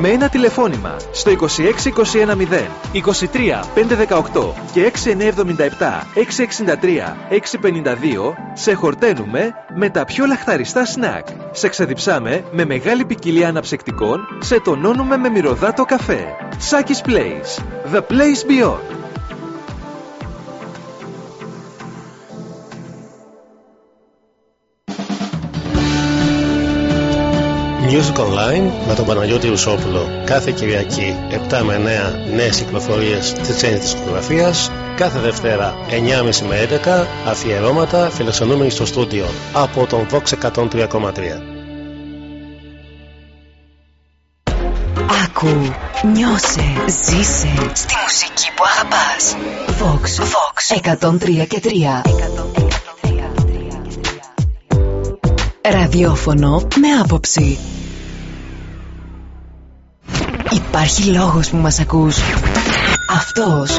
με ένα τηλεφώνημα στο 26210 23 518 και 6977 663 652 σε χορταίνουμε με τα πιο λαχταριστά σνακ. Σε ξεδιψάμε με μεγάλη ποικιλία αναψεκτικών, σε τονώνουμε με μυρωδάτο καφέ. Σάκης Place. The place beyond. Music Online με τον Παναγιώτη Ρουσόπουλο κάθε Κυριακή 7 με 9 νέες κυκλοφορίες της ξένης δισκογραφίας κάθε Δευτέρα 9.30 με 11 αφιερώματα φιλοξενούμενοι στο στούντιο από τον Vox 103,3 Άκου, νιώσε, ζήσε. Στη μουσική που αγαπάς. Vox, Vox 103 και 3 Ραδιόφωνο με άποψη Υπάρχει λόγος που μας ακούς. Αυτός.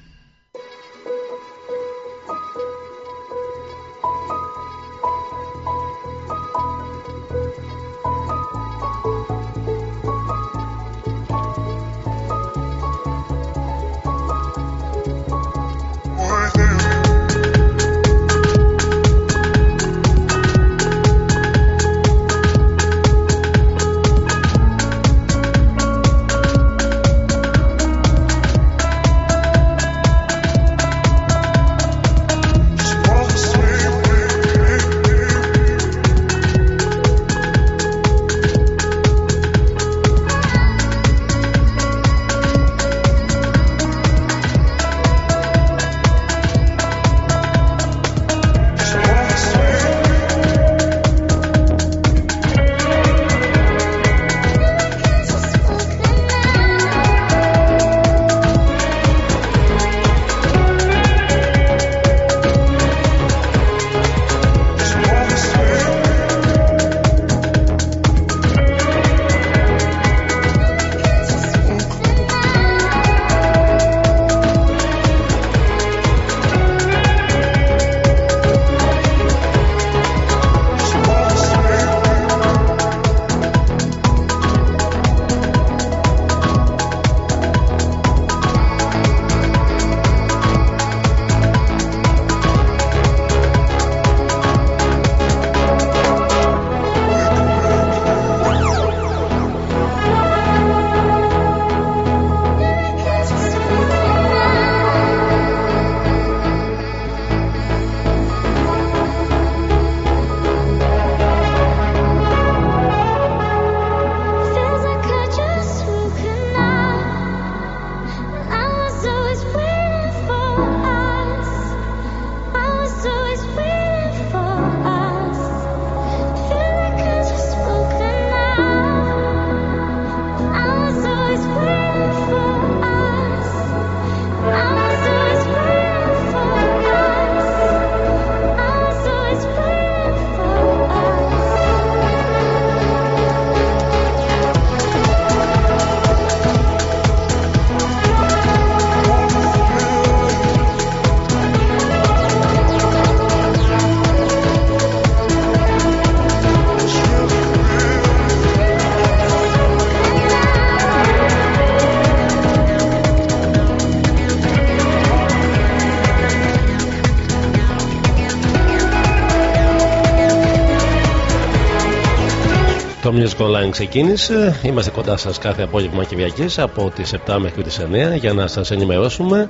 Music Online ξεκίνησε. Είμαστε κοντά σας κάθε απόγευμα Κυριακής από τις 7 μέχρι τις 9 για να σας ενημερώσουμε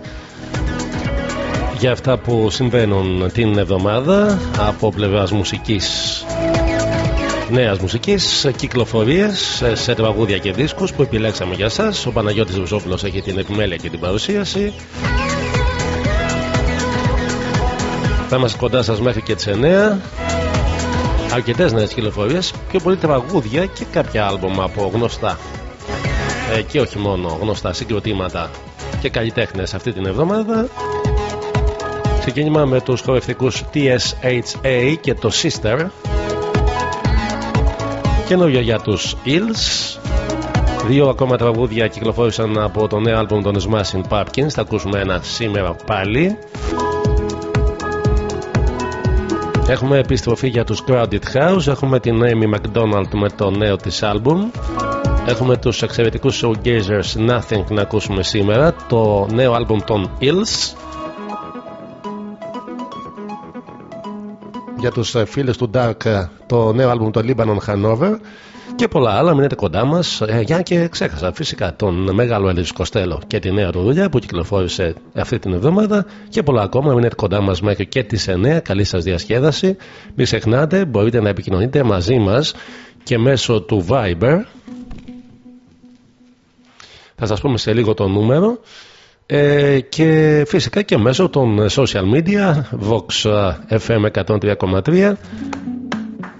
για αυτά που συμβαίνουν την εβδομάδα από πλευράς μουσικής νέας μουσικής, κυκλοφορίες σε τραγούδια και δίσκους που επιλέξαμε για εσά. Ο Παναγιώτης Βουζόπουλος έχει την επιμέλεια και την παρουσίαση. Θα είμαστε κοντά σας μέχρι και τις 9. Αρκετές νέες κυκλοφορίε, πιο πολύ τραγούδια και κάποια άλμπομα από γνωστά. Ε, και όχι μόνο γνωστά συγκροτήματα και καλλιτέχνες αυτή την εβδομάδα. Ξεκίνημα με τους χορευτικούς TSHA και το Sister. Καινούργια για τους Hills. Δύο ακόμα τραγούδια κυκλοφόρησαν από το νέο άλμπουμ των Smashing Pumpkins. Θα ακούσουμε ένα σήμερα πάλι Έχουμε επιστροφή για τους Crowded House. Έχουμε την Amy McDonald με το νέο της άλμπουμ. Έχουμε τους εξαιρετικούς showgazers Nothing να ακούσουμε σήμερα. Το νέο άλμπουμ των Hills. Για τους ε, φίλους του Dark ε, το νέο άλμπουμ το Lebanon Hanover και πολλά άλλα. Μείνετε κοντά μας. Ε, για και ξέχασα φυσικά τον μεγάλο Έλλη Κοστέλο και τη νέα του δουλειά που κυκλοφόρησε αυτή την εβδομάδα και πολλά ακόμα. Μείνετε κοντά μας μέχρι και τις 9. Καλή σας διασκέδαση. Μην ξεχνάτε, μπορείτε να επικοινωνείτε μαζί μας και μέσω του Viber. Θα σας πούμε σε λίγο το νούμερο ε, και φυσικά και μέσω των social media Vox FM 103,3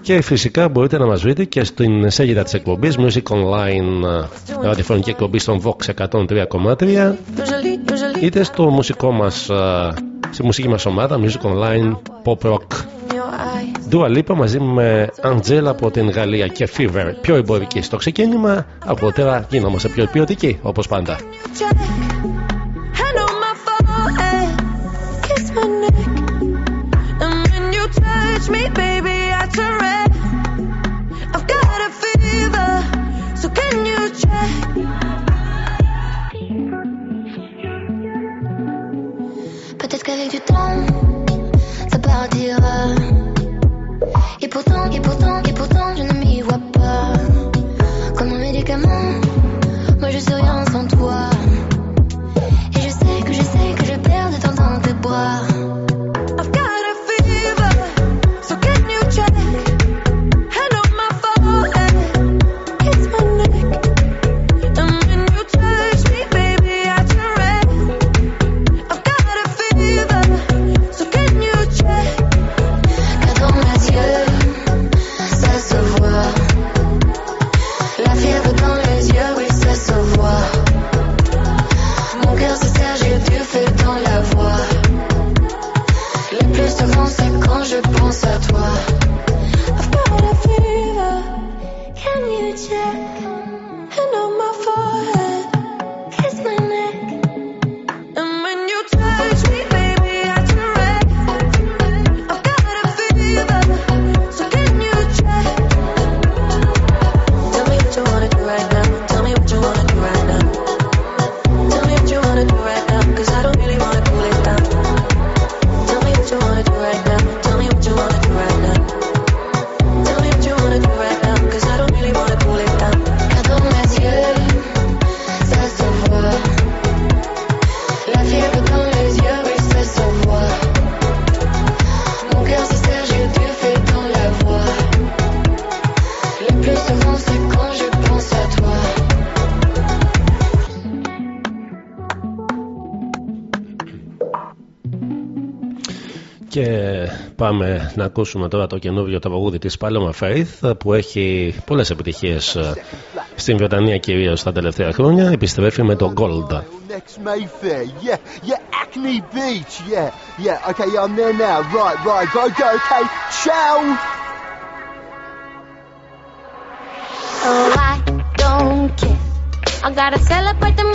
και φυσικά μπορείτε να μας βρείτε και στην σέλιδα της εκπομπής Music Online ραδιοφωνική εκπομπή στον Vox 103,3 είτε στο μουσικό μας στη μουσική μας ομάδα Music Online Pop Rock. Dua Lipa μαζί με Angela από την Γαλλία και Fever. Πιο εμπορική στο ξεκίνημα αργότερα γινόμαστε πιο ποιοτικοί όπως πάντα. Touch me, baby, Qu'avec du temps, ça partira. Et pourtant, et pourtant, et pourtant, je ne m'y vois pas. Comme un médicament, moi je suis rien sans toi. Et je sais que je sais que je perds de temps dans tes bras. Να ακούσουμε τώρα το καινούριο τραγούδι της Paloma Faith που έχει πολλές επιτυχίες ε, στην Βρετανία κυρίως τα τελευταία χρόνια. Επιστρέφει με το Gold. Oh, I don't care. I gotta celebrate the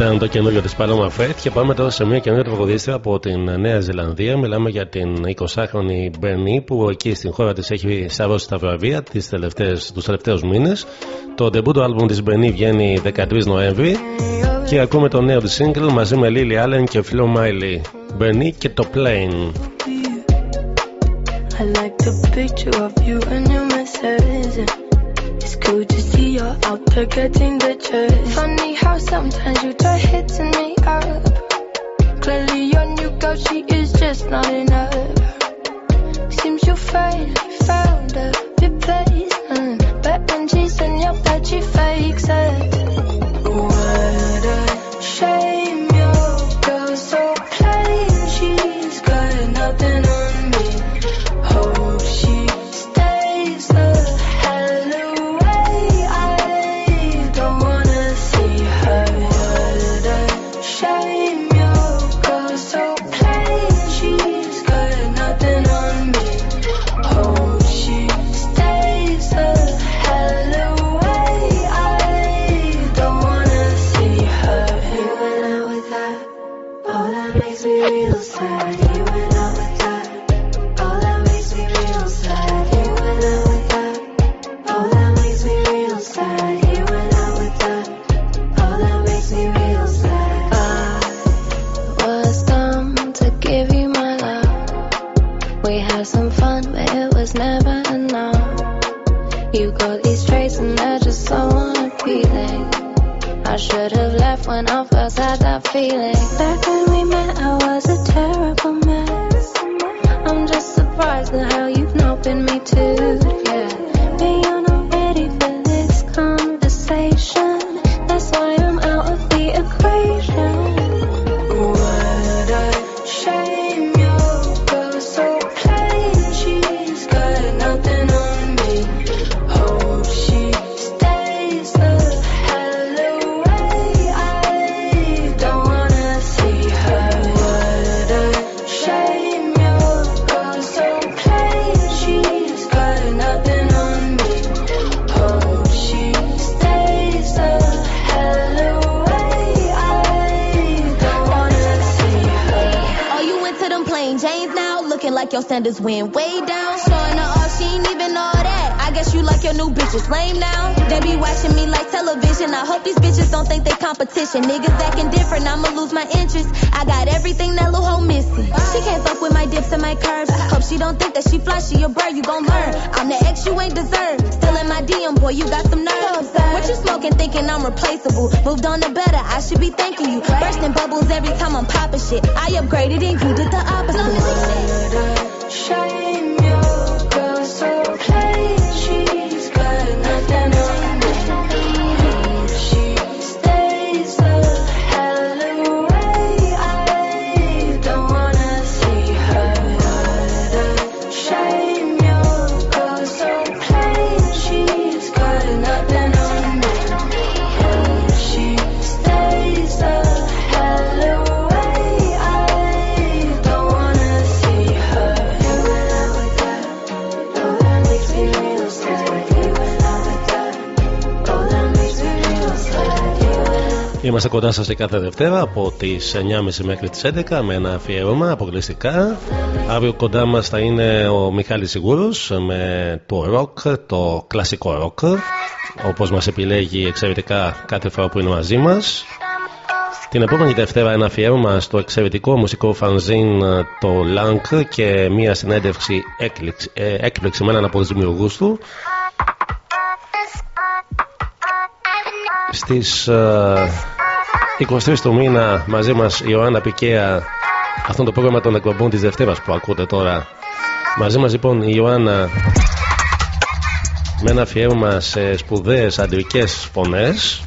Ήταν το καινούριο της Paloma Faith και πάμε τώρα σε μια καινούργια τραγουδίστρια από την Νέα Ζηλανδία. Μιλάμε για την 20χρονη Μπερνί που εκεί στην χώρα της έχει σαρώσει τα βραβεία τους τελευταίους μήνες. Το debut του album της Μπερνί βγαίνει 13 Νοέμβρη και ακούμε το νέο της single μαζί με Lily Allen και Flo Miley. Μπερνί και το Plane. I like the picture of you and your message. To see you're out there getting the chest. Funny how sometimes you try hitting me up. Clearly your new girl, she is just not enough. Seems you finally found a went way down. Showing her off, she ain't even know that. I guess you like your new bitches lame now. They be watching me like television. I hope these bitches don't think they competition. Niggas acting different, I'ma lose my interest. I got everything that little hoe missing. She can't fuck with my dips and my curves. Hope she don't think that she fly, she a bird, you gon' learn. I'm the ex you ain't deserve. Still in my DM, boy, you got some nerve. What you smoking, thinking I'm replaceable? Moved on to better, I should be thanking you. Bursting bubbles every time I'm popping shit. I upgraded and you did the opposite. Είμαστε κοντά σας σε κάθε Δευτέρα από τις 9.30 μέχρι τις 11 με ένα αφιέρωμα αποκλειστικά. Αύριο κοντά μας θα είναι ο Μιχάλης Σιγούρος με το ροκ, το κλασικό ροκ όπως μας επιλέγει εξαιρετικά κάθε φορά που είναι μαζί μας. Την επόμενη Δευτέρα ένα αφιέρωμα στο εξαιρετικό μουσικό φανζίν το Lank και μια συνέντευξη έκπληξη, ε, έκπληξη με έναν από τους δημιουργούς του. Στις ε, 23 του μήνα μαζί μας η Ιωάννα Πικέα αυτό το πρόγραμμα των εκπομπών της Δευτέρας που ακούτε τώρα μαζί μας λοιπόν η Ιωάννα με ένα αφιέρωμα σε σπουδαίες αντρικές φωνές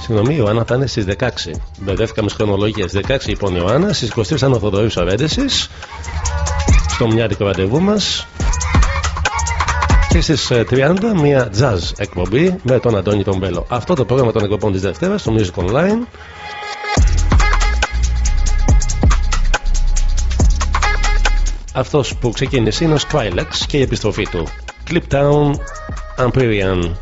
Συγγνώμη, η Ιωάννα θα είναι στις 16. Μπερδεύτηκα μες χρονολογίες. 16 λοιπόν η Ιωάννα, στις 23 θα είναι ο Θοδωρή Ορέντεση, στο μοιάτικο ραντεβού μας. Και στι 30 μια jazz εκπομπή με τον Αντώνη τον Μπέλο. Αυτό το πρόγραμμα των εκπομπών της Δευτέρας στο Music Online. Αυτός που ξεκίνησε είναι ο Skrillex και η επιστροφή του. Clip Town Amperian.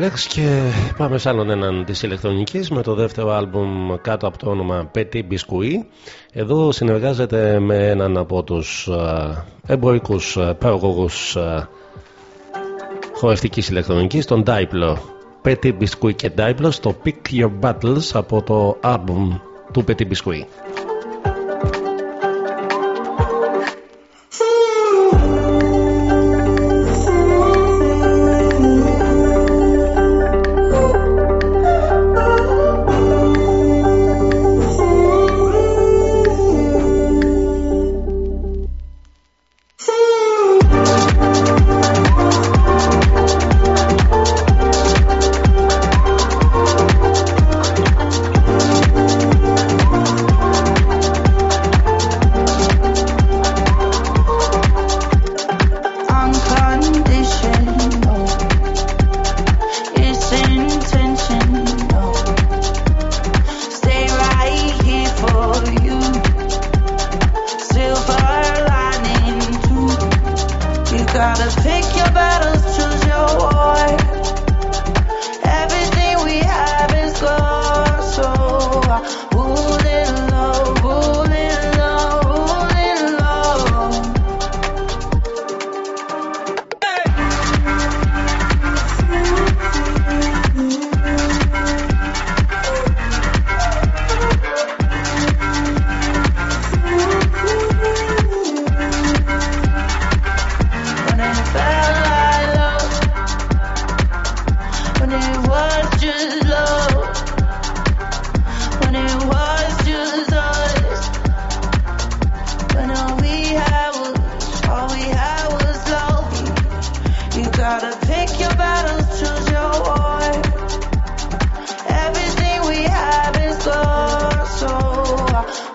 Skrillex και πάμε σε άλλον έναν της ηλεκτρονικής με το δεύτερο άλμπουμ κάτω από το όνομα Petit Biscuit. Εδώ συνεργάζεται με έναν από τους εμπορικούς παραγωγούς χορευτικής ηλεκτρονικής τον Diplo Petit Biscuit και Diplo στο Pick Your Battles από το άλμπουμ του Petit Biscuit Thank you.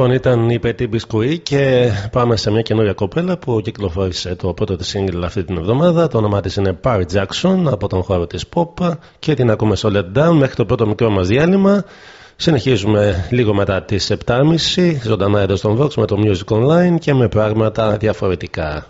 Λοιπόν, ήταν η Petit Biscuit και πάμε σε μια καινούργια κοπέλα που κυκλοφόρησε το πρώτο της single αυτή την εβδομάδα. Το όνομά της είναι Parry Jackson από τον χώρο της pop και την ακούμε στο Let Down μέχρι το πρώτο μικρό μας διάλειμμα. Συνεχίζουμε λίγο μετά τις 7.30 ζωντανά εδώ στον Vox με το Music Online και με πράγματα διαφορετικά.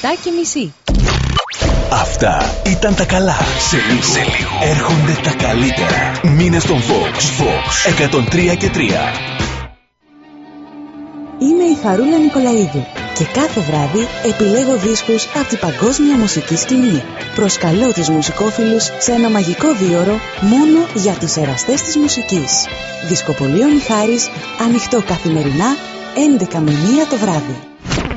Και μισή. Αυτά ήταν τα καλά. Σε λίγο, σε λίγο. έρχονται τα καλύτερα. Μήνε στον Fox. Fox 103 και 3. Είμαι η Χαρούλα Νικολαίδου και κάθε βράδυ επιλέγω δίσκους από την παγκόσμια μουσική σκηνή. Προσκαλώ τους μουσικόφιλους σε ένα μαγικό δίωρο μόνο για τους εραστές της μουσικής. Δισκοπολείο Μιχάρης, ανοιχτό καθημερινά 11 με 1 το βράδυ.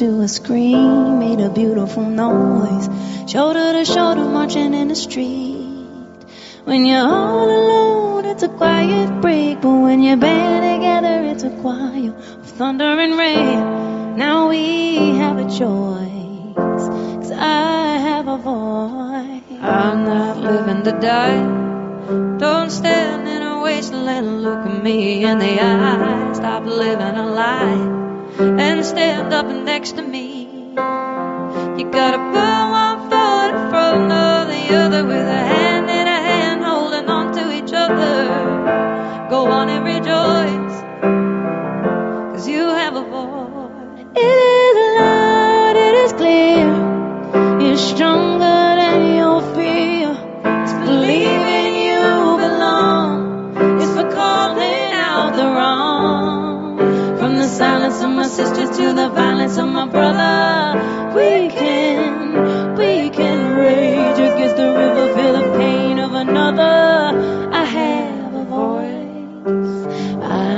Into a scream, made a beautiful noise. Shoulder to shoulder, marching in the street. When you're all alone, it's a quiet break, but when you're band together, it's a choir of thunder and rain. Now we have a choice, 'cause I have a voice. I'm not living to die. Don't stand in a wasteland look at me in the eye. Stop living a lie and stand up next to me. You gotta put one foot in front of the other sisters to the violence of my brother, we can, we can rage against the river, feel the pain of another. I have a voice. I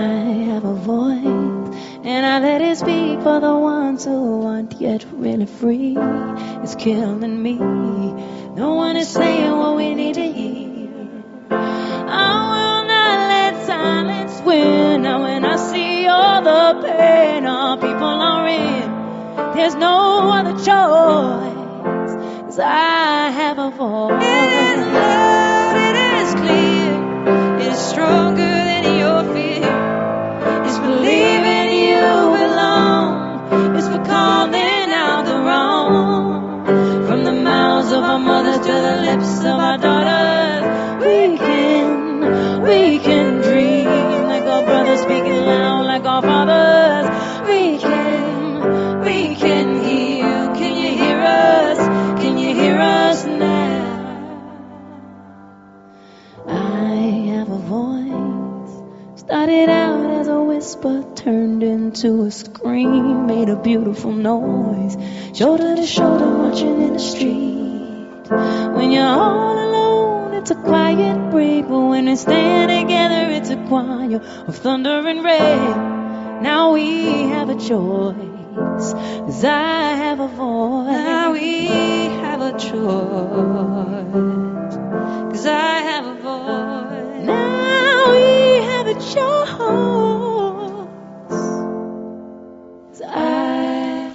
have a voice. And I let it speak for the ones who aren't yet really free. It's killing me. No one is saying what we need to hear. I will not let silence win. Now when I see all the pain our people are in, there's no other choice. 'Cause I have a voice. It is loud, it is clear, it is stronger than your fear. It's believing you belong. It's for calling out the wrong. From the mouths of our mothers to the lips of our daughters, we can, we can whisper, turned into a scream, made a beautiful noise. Shoulder to shoulder, marching in the street. When you're all alone, it's a quiet break, but when we stand together, it's a choir of thunder and rain. Now we have a choice, 'cause I have a voice. Now we have a choice, 'cause I have a voice. Now we have a choice.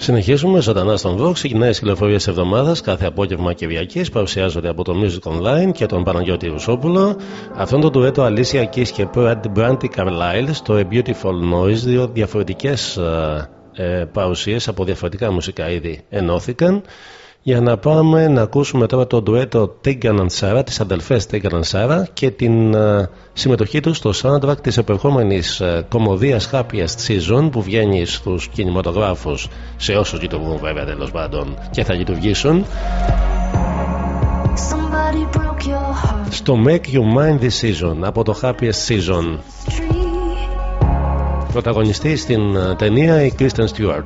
Συνεχίζουμε ζωντανά στον Vox. Οι νέε κυκλοφορίε εβδομάδας κάθε απόγευμα Κυριακής παρουσιάζονται από το Music Online και τον Παναγιώτη Ρουσόπουλο. Αυτό είναι το ντουέτο Alicia Keys και Brandy Carlyle στο A Beautiful Noise. Δύο διαφορετικές ε, παρουσίες από διαφορετικά μουσικά είδη ενώθηκαν. Για να πάμε να ακούσουμε τώρα το ντουέτο Tegan and Sarah, τις αδελφές Tegan and Sarah και την ε, συμμετοχή τους στο soundtrack της επερχόμενης ε, κομμωδίας Happiest Season που βγαίνει στους κινηματογράφους σε όσους λειτουργούν βέβαια τέλος πάντων και θα λειτουργήσουν. Somebody broke your heart. στο Make You Mind This Season από το Happiest Season. Πρωταγωνιστή στην ε, ταινία η Kristen Stewart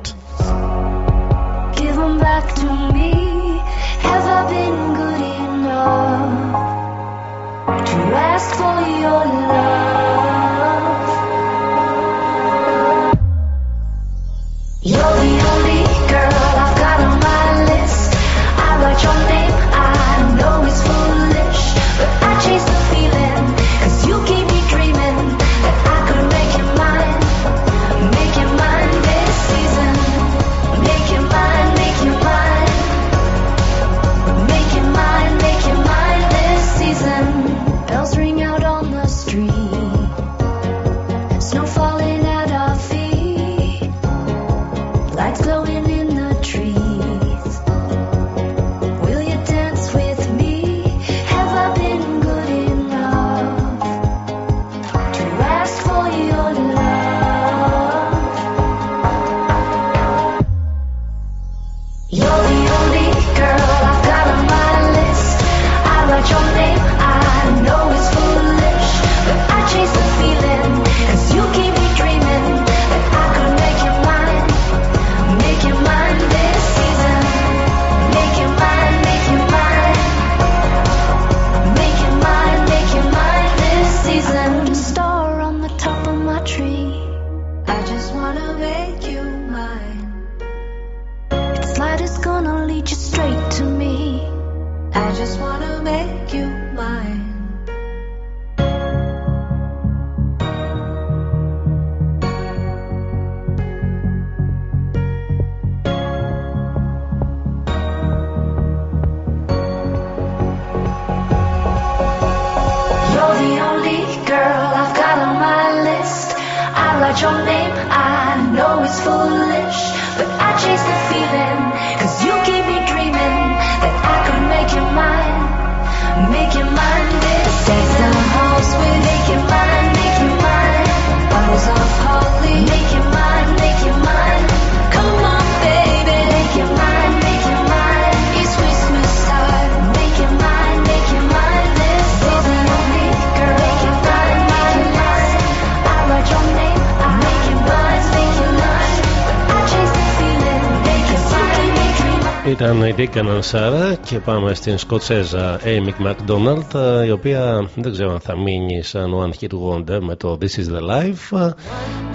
και πάμε στην Σκοτσέζα Amy McDonald ε, η οποία δεν ξέρω αν θα μείνει σαν One Hit Wonder με το This Is The Life.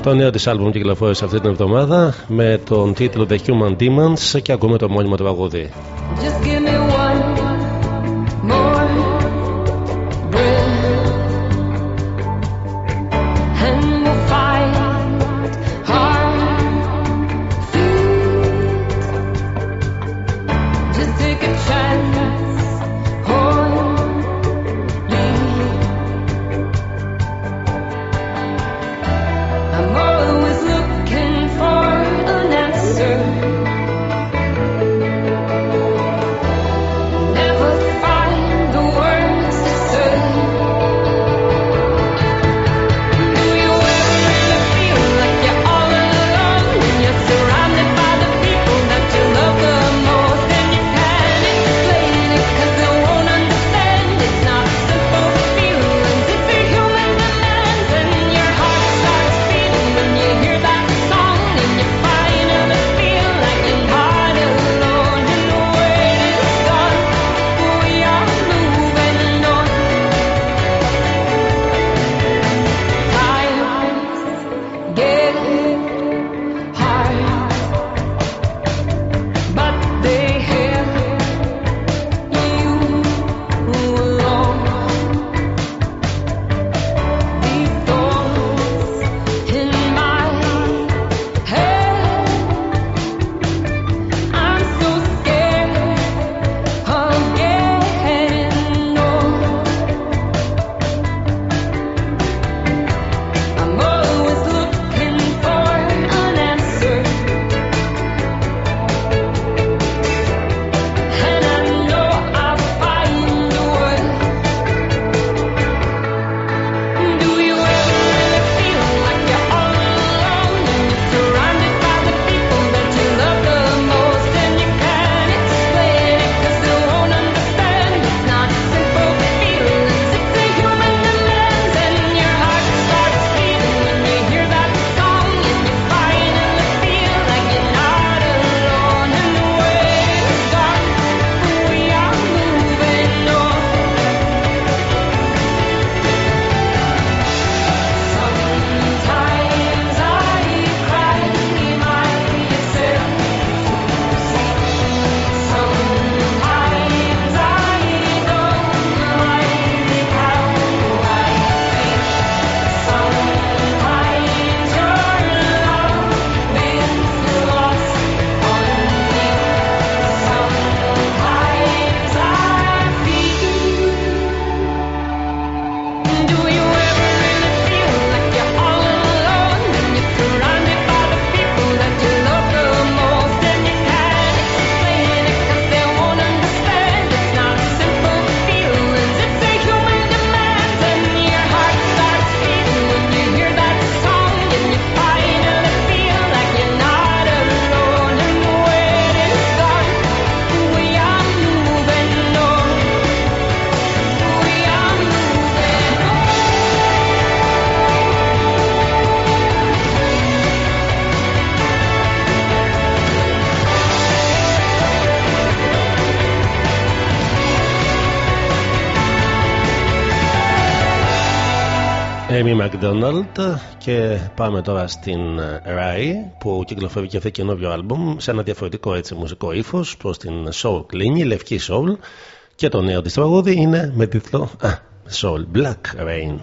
Το νέο της άλμπουμ κυκλοφόρησε αυτή την εβδομάδα με τον τίτλο The Human Demons και ακούμε το μόνιμο του παγωδί Και πάμε τώρα στην Rai που κυκλοφορεί και αυτή καινούριο άλμπουμ σε ένα διαφορετικό έτσι μουσικό ύφος προς την Soul η Λευκή Soul και το νέο της τραγούδι είναι με τίτλο Soul Black Rain.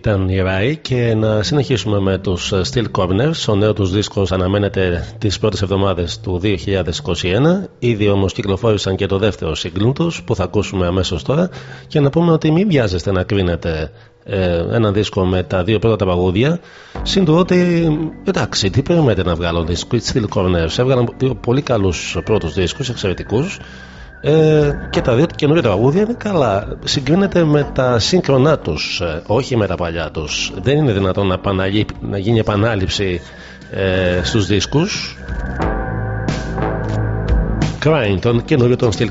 ήταν η Ράη και να συνεχίσουμε με τους ε, Steel Corners. Ο νέος τους δίσκος αναμένεται τις πρώτες εβδομάδες του 2021. Ήδη όμως κυκλοφόρησαν και το δεύτερο σύγκλου τους που θα ακούσουμε αμέσως τώρα και να πούμε ότι μην βιάζεστε να κρίνετε ε, ένα δίσκο με τα δύο πρώτα τα παγούδια συν ότι εντάξει τι περιμένετε να βγάλω δίσκο Steel Corners έβγαλαν πολύ καλούς πρώτους δίσκους εξαιρετικούς ε, και τα δύο καινούργια τραγούδια είναι καλά. Συγκρίνεται με τα σύγχρονά τους, ε, όχι με τα παλιά τους. Δεν είναι δυνατόν να, να γίνει επανάληψη ε, στους δίσκους. Crying, τον καινούριο των Steel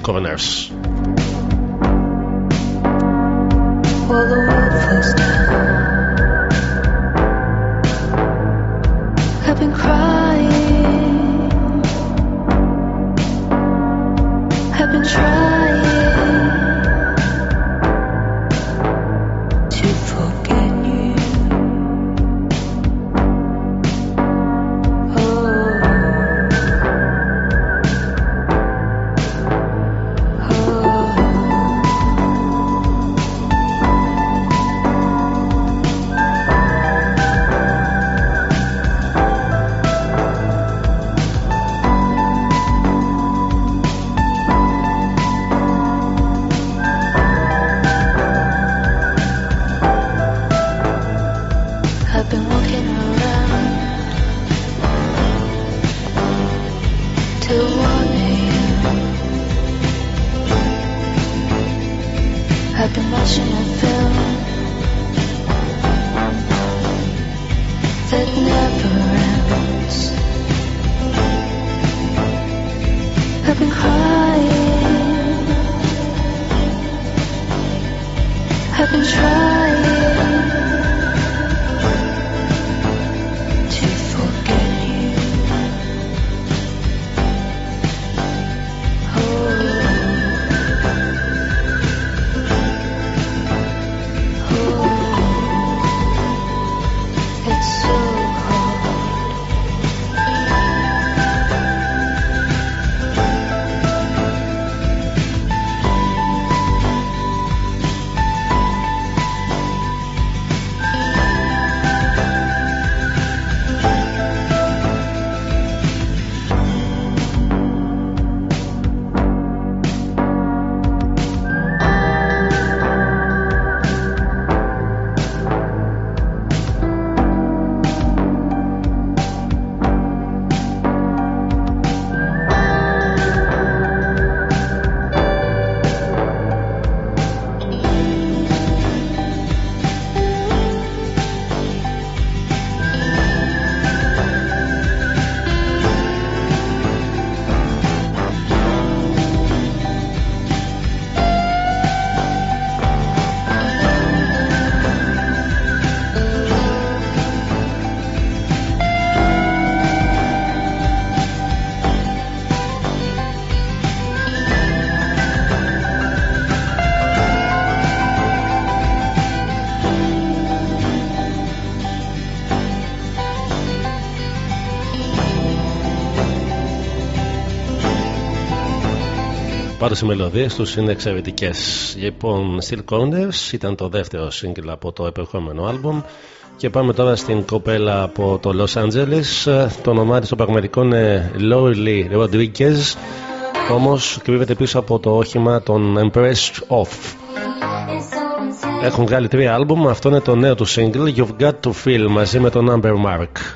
οι μελωδίες τους είναι εξαιρετικές. Λοιπόν, Steel Corners ήταν το δεύτερο single από το επερχόμενο άλμπομ. Και πάμε τώρα στην κοπέλα από το Los Angeles. Το όνομά της στο πραγματικό είναι Lorelei Rodriguez. Όμως κρύβεται πίσω από το όχημα των Impressed Off. Έχουν βγάλει τρία άλμπουμ. Αυτό είναι το νέο του single You've Got to Feel μαζί με τον Amber Mark.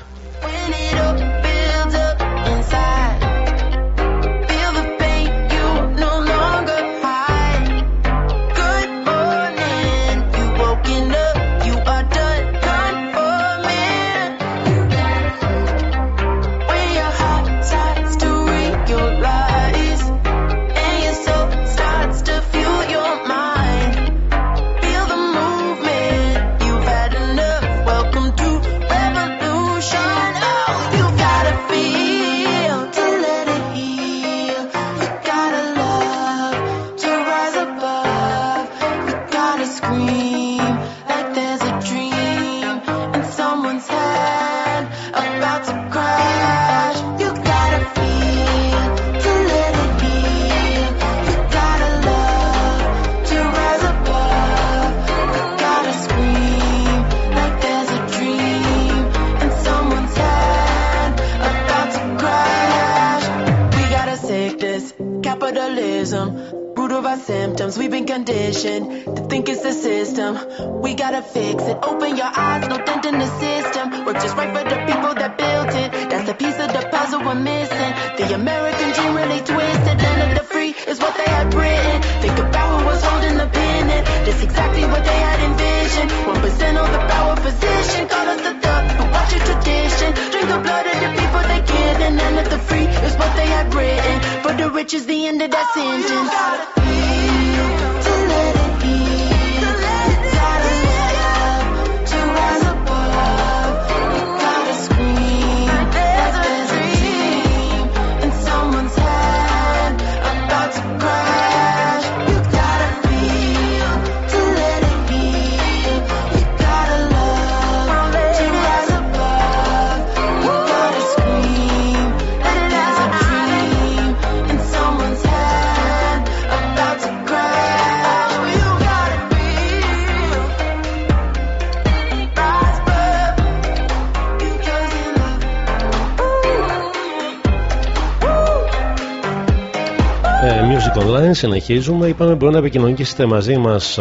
Συνεχίζουμε. Είπαμε μπορεί να επικοινωνήσετε μαζί μας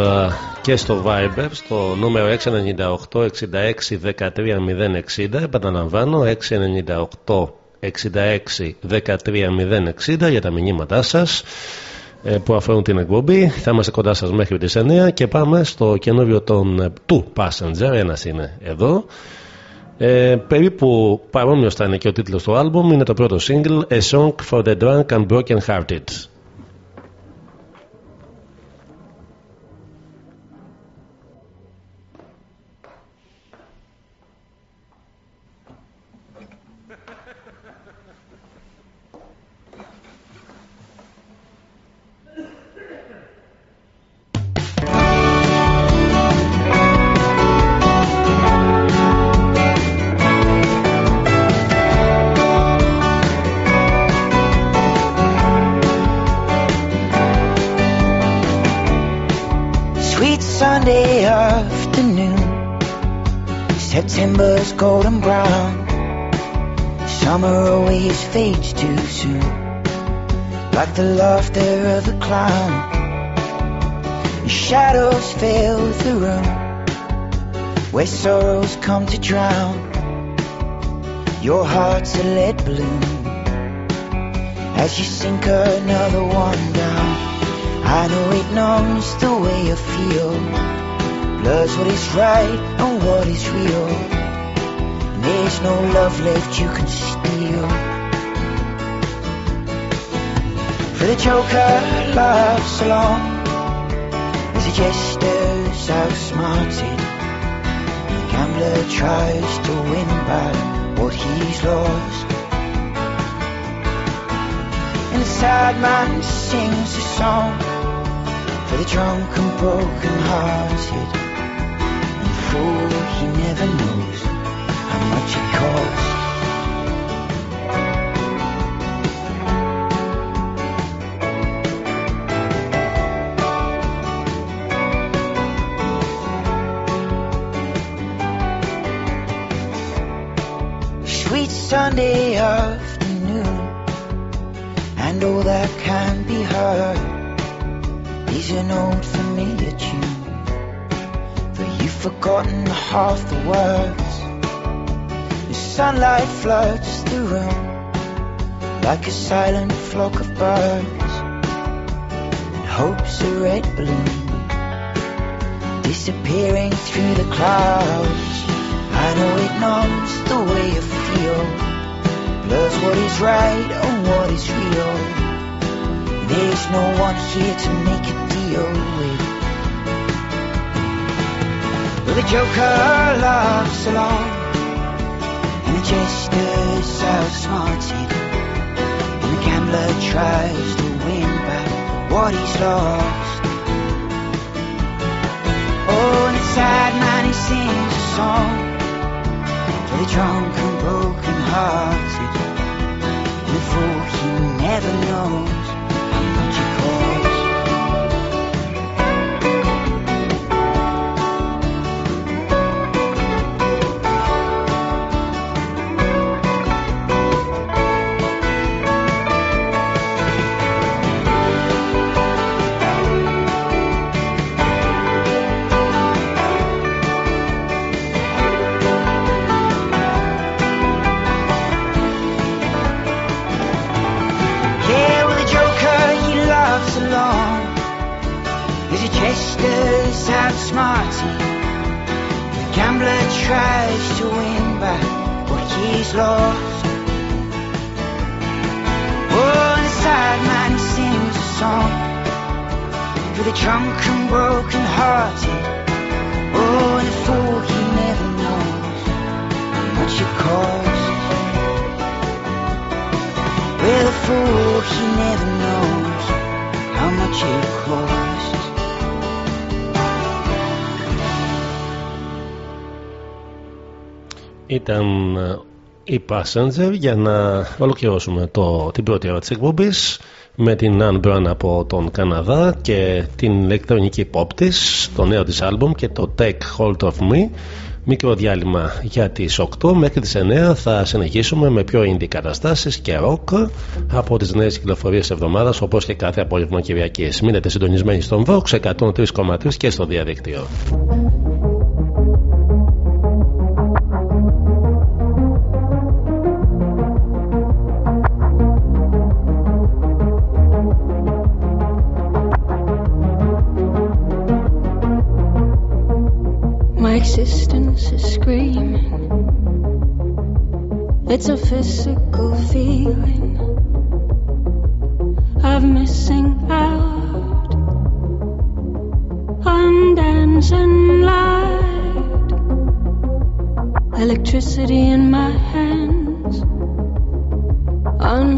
και στο Viber στο νούμερο 698 66 13 060. Επαναλαμβάνω 698 66 13 060 για τα μηνύματά σας που αφορούν την εκπομπή. Θα είμαστε κοντά σας μέχρι τις 9 και πάμε στο καινούριο των, ε, του Passenger. Ένας είναι εδώ. Ε, περίπου παρόμοιος θα είναι και ο τίτλος του άλμπουμ είναι το πρώτο single A Song for the Drunk and Broken Hearted clown. Shadows fill the room, where sorrows come to drown. Your heart's a lead balloon, as you sink another one down. I know it numbs the way you feel. Blurs what is right and what is real. And there's no love left you can steal. For the joker laughs along as the jester's outsmarted. The gambler tries to win back what he's lost. And the sad man sings a song for the drunk and broken hearted. And fool, he never knows how much it costs. Is an old familiar tune. For you've forgotten half the words. The sunlight floods the room like a silent flock of birds. And hope's a red balloon disappearing through the clouds. I know it knows the way you feel, blurs what is right and what is real. There's no one here to make a deal with. Well, the Joker laughs along, and the jester's outsmarted, and the gambler tries to win back what he's lost. Oh, and the sad man he sings a song for the drunk and broken hearted, and the fool he never knows Ήταν ε, η Passenger για να ολοκληρώσουμε το, την πρώτη ώρα της εκπομπής με την Anne Brown από τον Καναδά και την ηλεκτρονική pop της, το νέο της άλμπουμ και το Take Hold of Me. Μικρό διάλειμμα για τις 8 μέχρι τις 9 θα συνεχίσουμε με πιο indie καταστάσεις και rock από τις νέες κυκλοφορίες εβδομάδας όπως και κάθε απόγευμα Κυριακής. Μείνετε συντονισμένοι στον Vox 103,3 και στο διαδίκτυο. Existence is screaming. It's a physical feeling of missing out on dancing light. Electricity in my hands on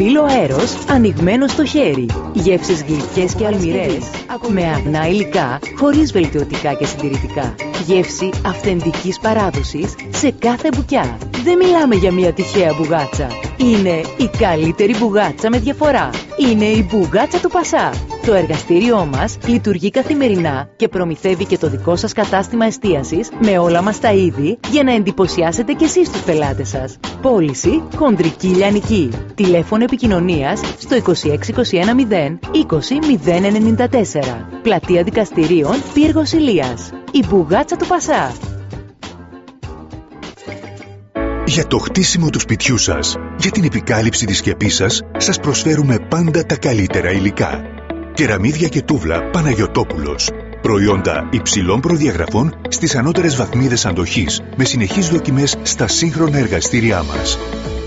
Με φύλλο αέρος ανοιγμένο στο χέρι. Γεύσεις γλυκές και αλμυρές. Με αγνά υλικά, χωρίς βελτιωτικά και συντηρητικά. Γεύση αυθεντικής παράδοσης σε κάθε μπουκιά. Δεν μιλάμε για μια τυχαία μπουγάτσα. Είναι η καλύτερη μπουγάτσα με διαφορά. Είναι η μπουγάτσα του Πασά. Το εργαστήριό μας λειτουργεί καθημερινά και προμηθεύει και το δικό σας κατάστημα εστίασης με όλα μας τα είδη για να εντυπωσιάσετε και εσείς τους πελάτες σας. Πώληση χοντρική λιανική. Τηλέφωνο επικοινωνίας στο 26210 20094. Πλατεία Δικαστηρίων Πύργος Ηλίας. Η μπουγάτσα του Πασά. Για το χτίσιμο του σπιτιού σας, για την επικάλυψη της σκεπής σας, σας προσφέρουμε πάντα τα καλύτερα υλικά. Κεραμίδια και τούβλα Παναγιωτόπουλος. Προϊόντα υψηλών προδιαγραφών στις ανώτερες βαθμίδες αντοχής, με συνεχείς δοκιμές στα σύγχρονα εργαστήριά μας.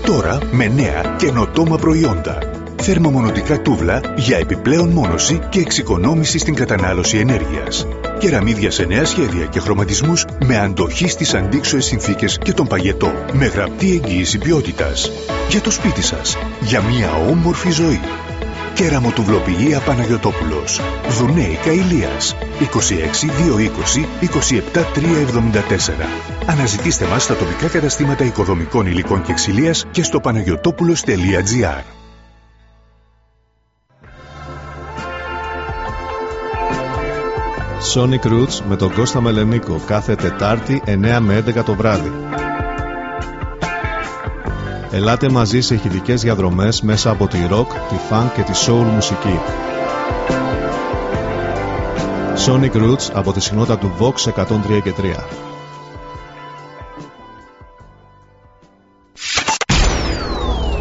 Τώρα με νέα καινοτόμα προϊόντα. Θερμομονωτικά τούβλα για επιπλέον μόνωση και εξοικονόμηση στην κατανάλωση ενέργειας. Κεραμίδια σε νέα σχέδια και χρωματισμούς με αντοχή στις αντίξωες συνθήκες και τον παγετό. Με γραπτή εγγύηση ποιότητας. Για το σπίτι σας. Για μια όμορφη ζωή. Κέραμο τουβλοποιία Παναγιωτόπουλος. Δουνέικα Ηλίας. 26 220 27 374. Αναζητήστε μας στα τοπικά καταστήματα οικοδομικών υλικών και ξυλίας και στο παναγιωτόπουλος.gr. Sonic Roots με τον Κώστα Μελενίκο κάθε Τετάρτη 9 με 11 το βράδυ. Ελάτε μαζί σε ηχητικές διαδρομές μέσα από τη rock, τη funk και τη soul μουσική. Sonic Roots από τη συχνότητα του Vox 103 και 3.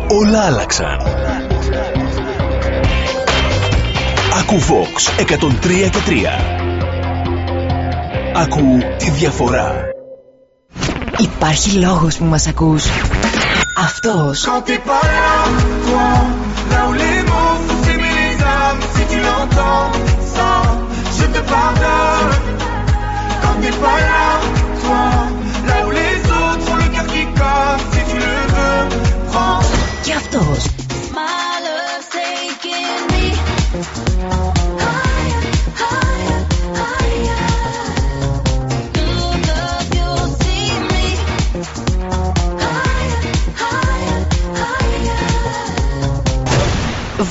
Όλα άλλαξαν. Ακού Vox 103 και 3. Ακού τη διαφορά. Υπάρχει λόγος που μας ακούς. Αυτός. Quand t'es pas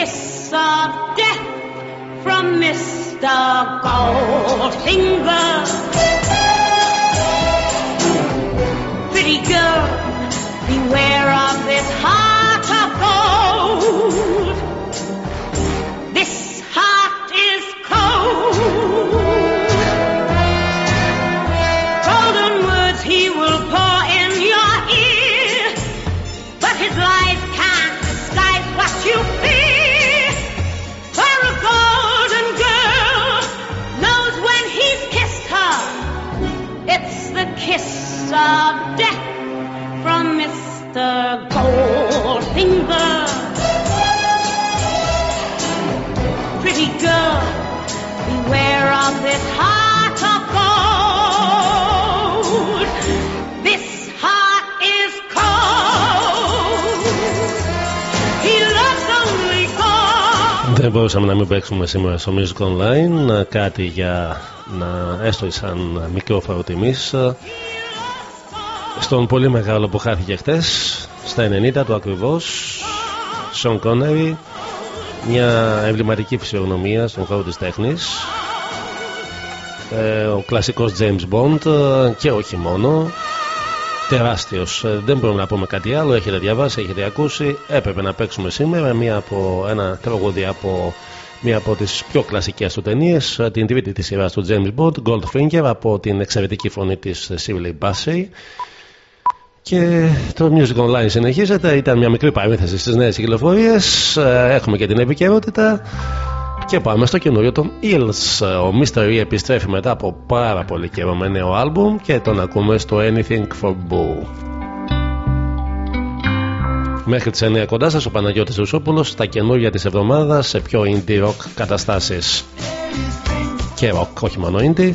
Kiss of death from Mr. Goldfinger. Pretty girl, beware of of death from Mr. Goldfinger. Pretty girl, beware of this heart of gold. This heart is cold. He loves only gold. Δεν μπορούσαμε να μην παίξουμε σήμερα στο Music Online κάτι για να έστω σαν μικρό φοροτιμής Στον πολύ μεγάλο που χάθηκε χτες στα 90 του ακριβώς Σον Κόνερι μια εμβληματική φυσιογνωμία στον χώρο της τέχνης. Ε, ο κλασικός James Bond ε, και όχι μόνο. Τεράστιος. Ε, δεν μπορούμε να πούμε κάτι άλλο. Έχετε διαβάσει, έχετε ακούσει. Έπρεπε να παίξουμε σήμερα μια από, ένα τραγούδι από μία από τις πιο κλασικές του ταινίες ε, την τρίτη της σειράς του James Bond Goldfinger από την εξαιρετική φωνή της Shirley Bassey και το Music Online συνεχίζεται. Ήταν μια μικρή παρένθεση στις νέες κυκλοφορίες. Έχουμε και την επικαιρότητα. Και πάμε στο καινούριο των Eels. Ο Mystery επιστρέφει μετά από πάρα πολύ καιρό με νέο άλμπουμ και τον ακούμε στο Anything for Boo. Μέχρι τις 9 κοντά σας ο Παναγιώτης Ρουσόπουλος στα καινούργια της εβδομάδας σε πιο indie rock καταστάσεις. Και rock, όχι μόνο indie.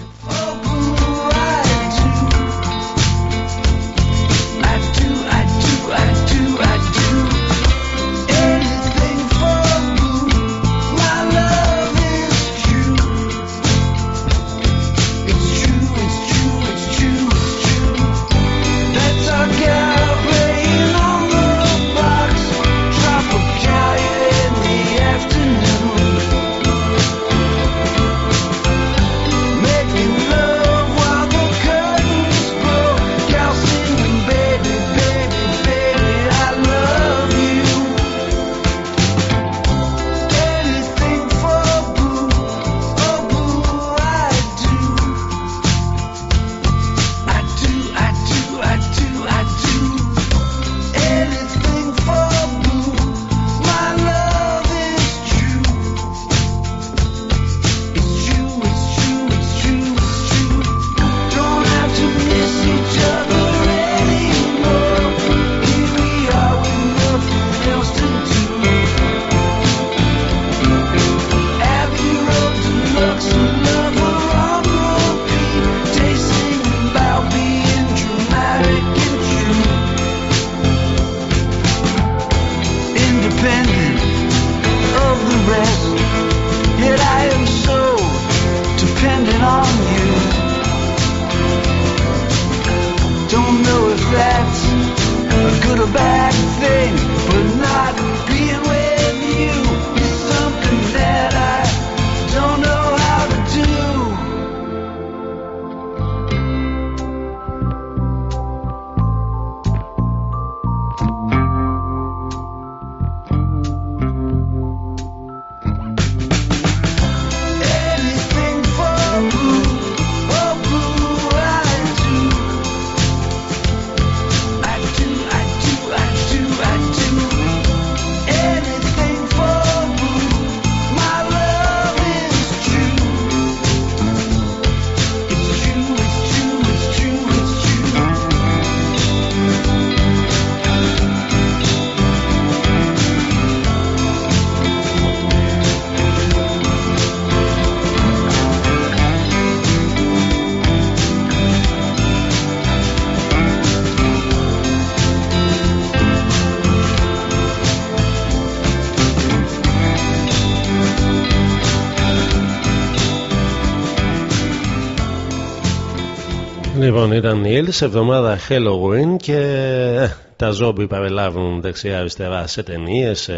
Ήταν η Ήλ σε εβδομάδα Halloween και ε, τα ζόμπι παρελάβουν δεξιά-αριστερά σε ταινίες, σε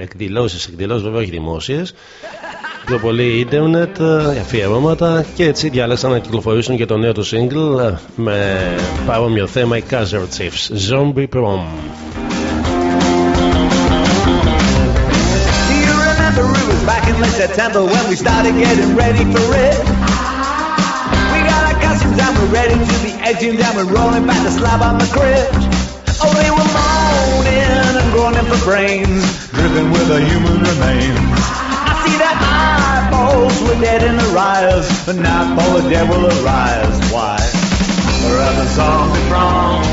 εκδηλώσεις, εκδηλώσεις βέβαια όχι δημόσιες. Πιο πολύ ίντερνετ, ε, αφιερώματα και έτσι διάλεξαν να κυκλοφορήσουν και το νέο του single ε, με παρόμοιο θέμα οι Kaiser Chiefs. Zombie Prom. Do you remember it was back in late September when we started getting ready for it? We're ready to be exhumed and we're rolling back the slab on the crypt. Oh, they were moaning and groaning for brains, dripping with the human remains. I see their eyeballs were dead in the rise, and now all the dead will arise. Why? We're at the zombie prom.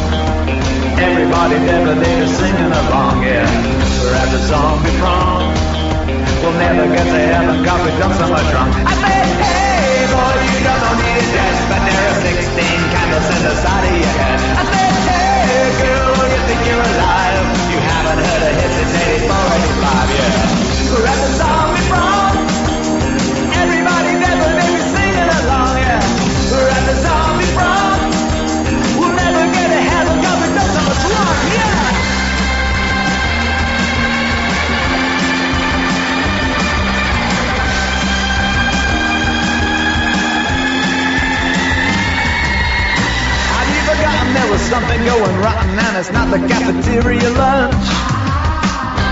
Everybody there, but they just singing along, yeah. We're at the zombie prom. We'll never get to heaven cause we've done so much wrong. I said, hey, boy, you don't need a dress, but there are and they'll send of your head. I said, hey, girl, you think you're alive? You haven't heard a hit since 84, 85, yeah. We're at the song we brought. Everybody but they be singing along, yeah. We're at the song we brought. We'll never get ahead handle, you we don't know what's wrong, yeah. There was something going rotten and it's not the cafeteria lunch?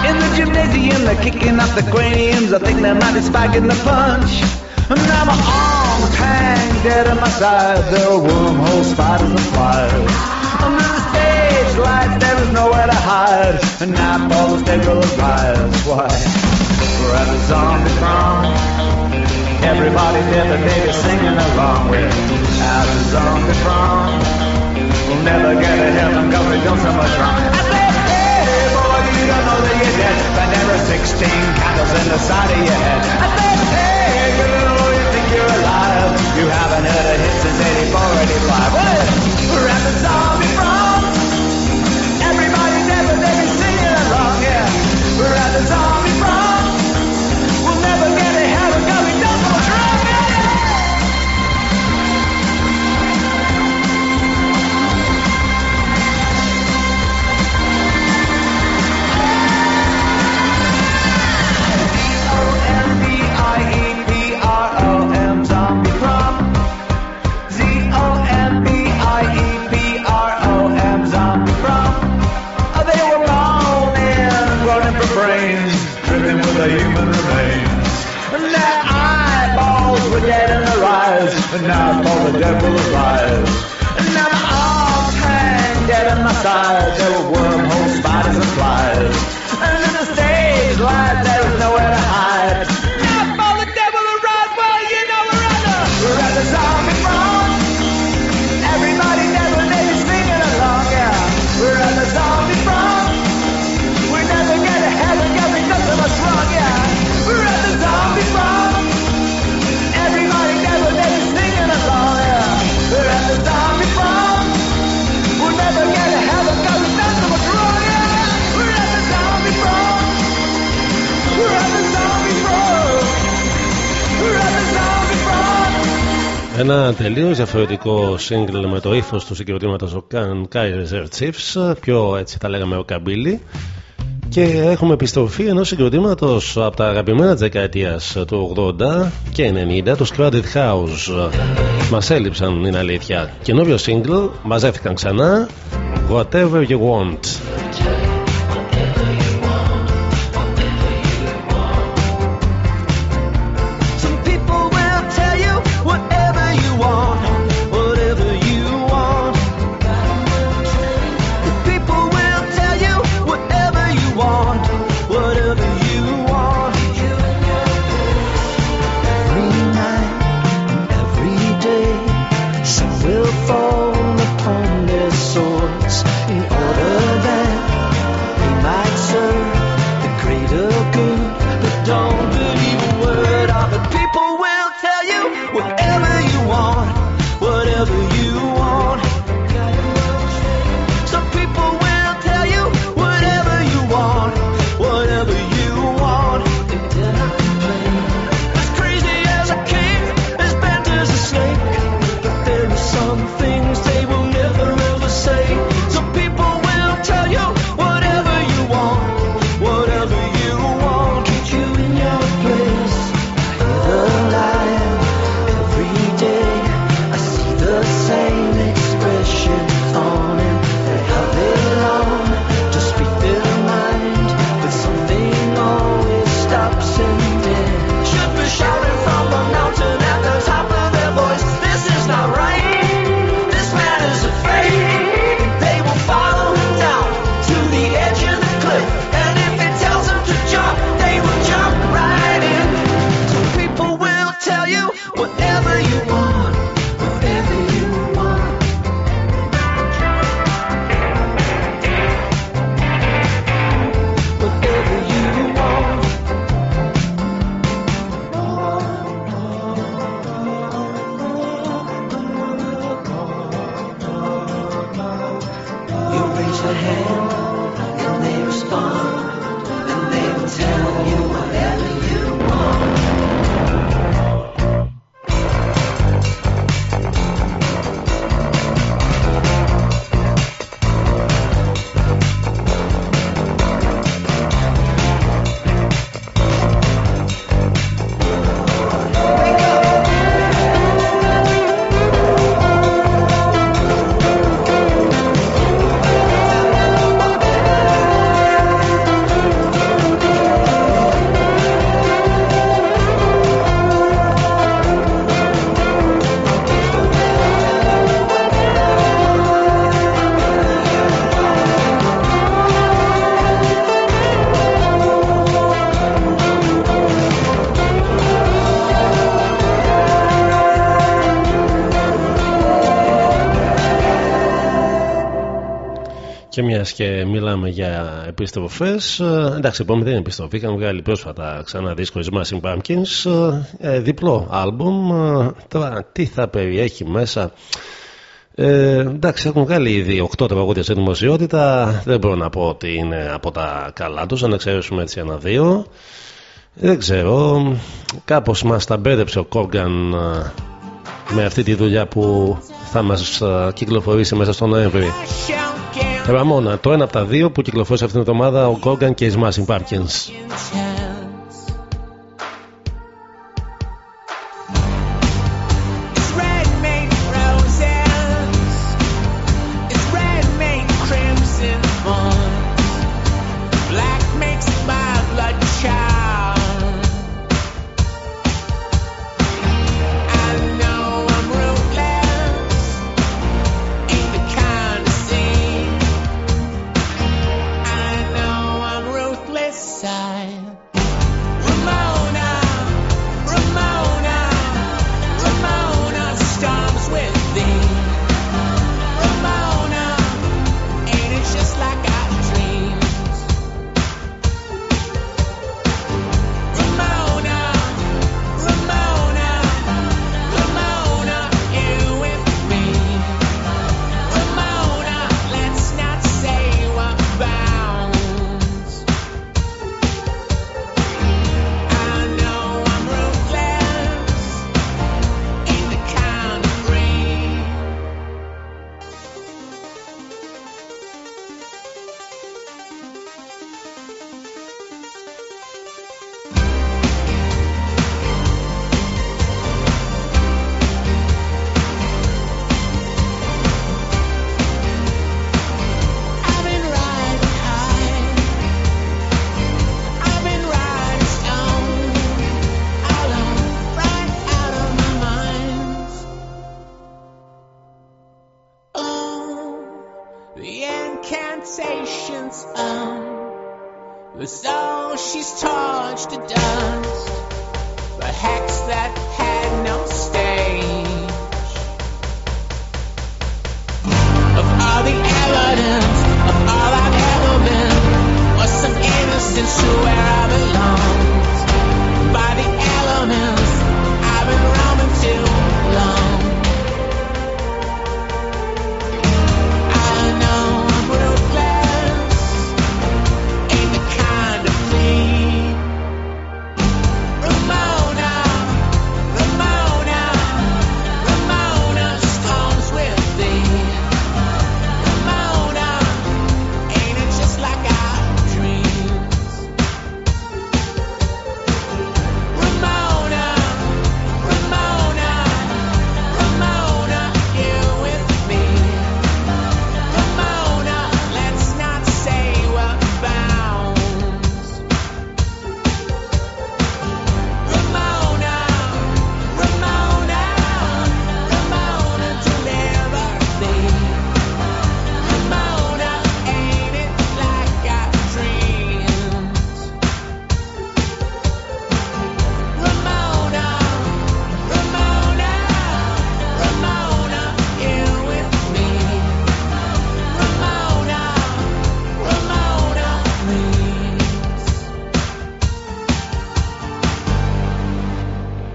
In the gymnasium they're kicking up the craniums, I think they might be spiking the punch. And now my arms hang dead at my side, there are wormhole spiders and flies. Under the stage lights there is nowhere to hide, and now all the stage will rise. Why? We're the zombie prom. Everybody there but they be singing along with At the zombie prom We'll never get to heaven cause we've done so much wrong I said, hey boy, you don't know that you're dead But there are 16 candles in the side of your head. I said, hey girl, you think you're alive. You haven't heard a hit since 84, 85 Well, we're at the zombie prom Everybody there but they be singing along, yeah at the zombie prom διαφορετικό single με το ύφος του συγκροτήματος ο Kaiser Chiefs, πιο έτσι τα λέγαμε ο Καμπύλη. Και έχουμε επιστροφή ενός συγκροτήματος από τα αγαπημένα της δεκαετίας του 80 και 90, τους Crowded House. Μας έλειψαν, είναι αλήθεια. Καινούριο single, μαζεύτηκαν ξανά. Whatever you want. Και μιας και μιλάμε για επιστροφέ, εντάξει, επόμενη δεν είναι επιστροφή. Είχαν βγάλει πρόσφατα ξανά δίσκο οι Smashing Pumpkins, ε, διπλό άλμπουμ. Ε, τώρα τι θα περιέχει μέσα. Ε, εντάξει, έχουν βγάλει ήδη 8 τραγούδια σε δημοσιότητα. Δεν μπορώ να πω ότι είναι από τα καλά τους, αν εξαιρέσουμε έτσι ένα-δύο. Δεν ξέρω, κάπως μας τα μπέρδεψε ο Κόργαν ε, με αυτή τη δουλειά που θα μας ε, κυκλοφορήσει μέσα στο Νοέμβρη. Ραμόνα, το ένα από τα δύο που κυκλοφόρησε αυτήν την εβδομάδα ο Γκόγκαν και οι Smashing Pumpkins.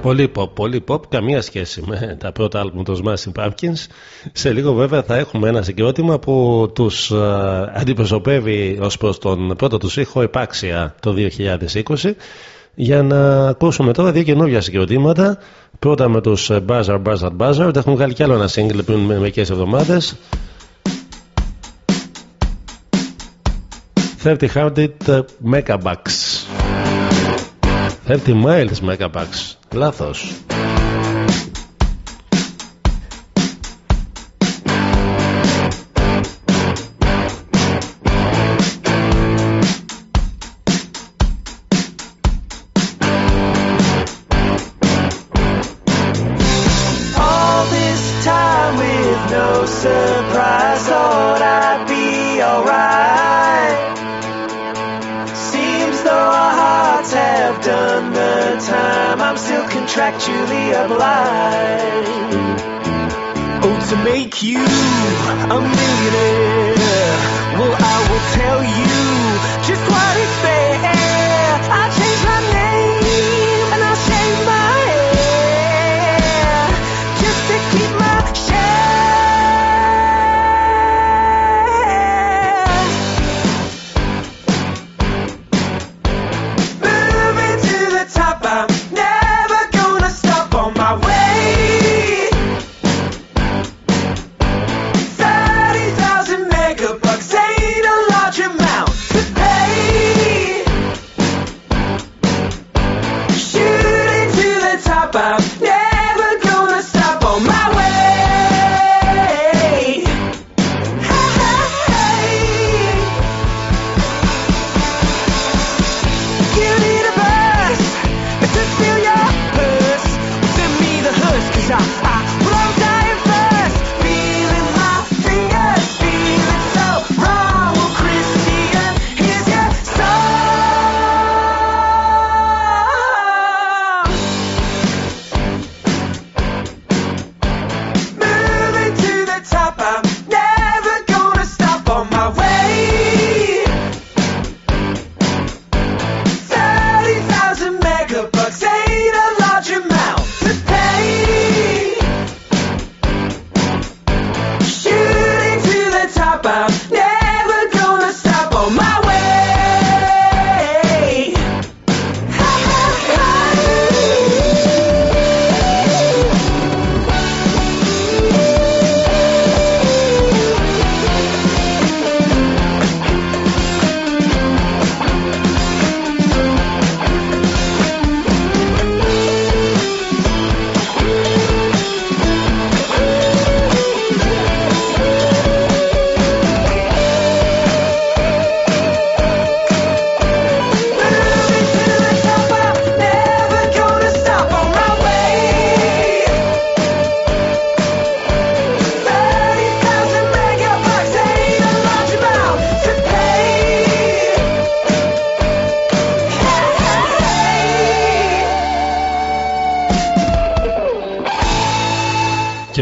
Πολύ pop, πολύ pop, καμία σχέση με τα πρώτα άλμπουμ των Smashing Pumpkins. Σε λίγο βέβαια θα έχουμε ένα συγκρότημα που τους ε, αντιπροσωπεύει ως προς τον πρώτο τους ήχο επάξια το 2020 για να ακούσουμε τώρα δύο καινούργια συγκροτήματα. Πρώτα με τους ε, Buzzard Buzzard Buzzard, έχουν βγάλει κι άλλο ένα single πριν με μερικές εβδομάδες. 30 Megabucks. 30 miles Megabucks. Λάθος.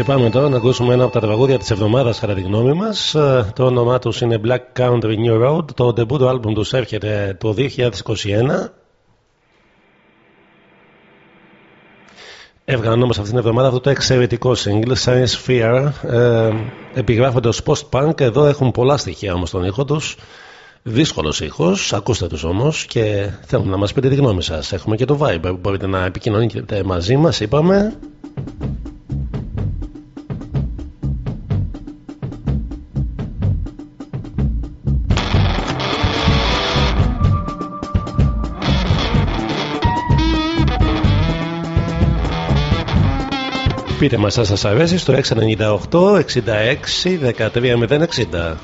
Πάμε τώρα να ακούσουμε ένα από τα τραγούδια της εβδομάδας κατά τη γνώμη μας. Ε, Το όνομά τους είναι Black Country New Road. Το debut του άλμπουμ τους έρχεται το 2021. Έβγαλαν όμως αυτήν την εβδομάδα. Αυτό το εξαιρετικό single Science Fear ε, επιγράφοντας post-punk. Εδώ έχουν πολλά στοιχεία όμως στον ήχο τους. Δύσκολος ήχος, ακούστε τους όμως. Και θέλουμε να μας πείτε τη γνώμη σας. Έχουμε και το Viber. Που μπορείτε να επικοινωνείτε μαζί μας είπαμε Πείτε μας αν σας αρέσει στο 698 66 13 060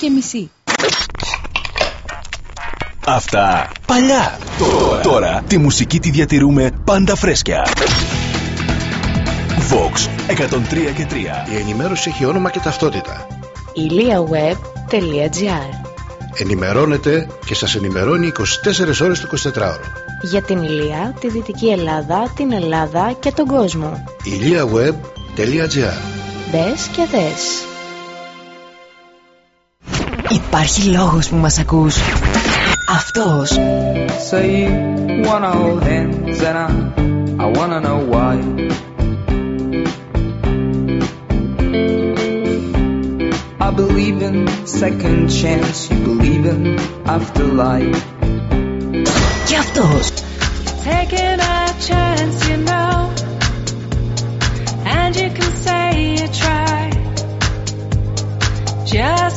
και μισή. Αυτά παλιά. Τώρα, τώρα τη μουσική τη διατηρούμε πάντα φρέσκια. Vox 103 και 3. Η ενημέρωση έχει όνομα και ταυτότητα. iliaweb.gr Ενημερώνετε και σας ενημερώνει 24 ώρες το 24ωρο. Για την Ηλία, τη Δυτική Ελλάδα, την Ελλάδα και τον κόσμο. iliaweb.gr Μπες και δες. Υπάρχει λόγος που μας ακούς. Αυτός. So you wanna hold hands and I, I wanna know why. I believe in second chance, you believe in afterlife. Και αυτός. Taking a chance, you know, and you can say you tried just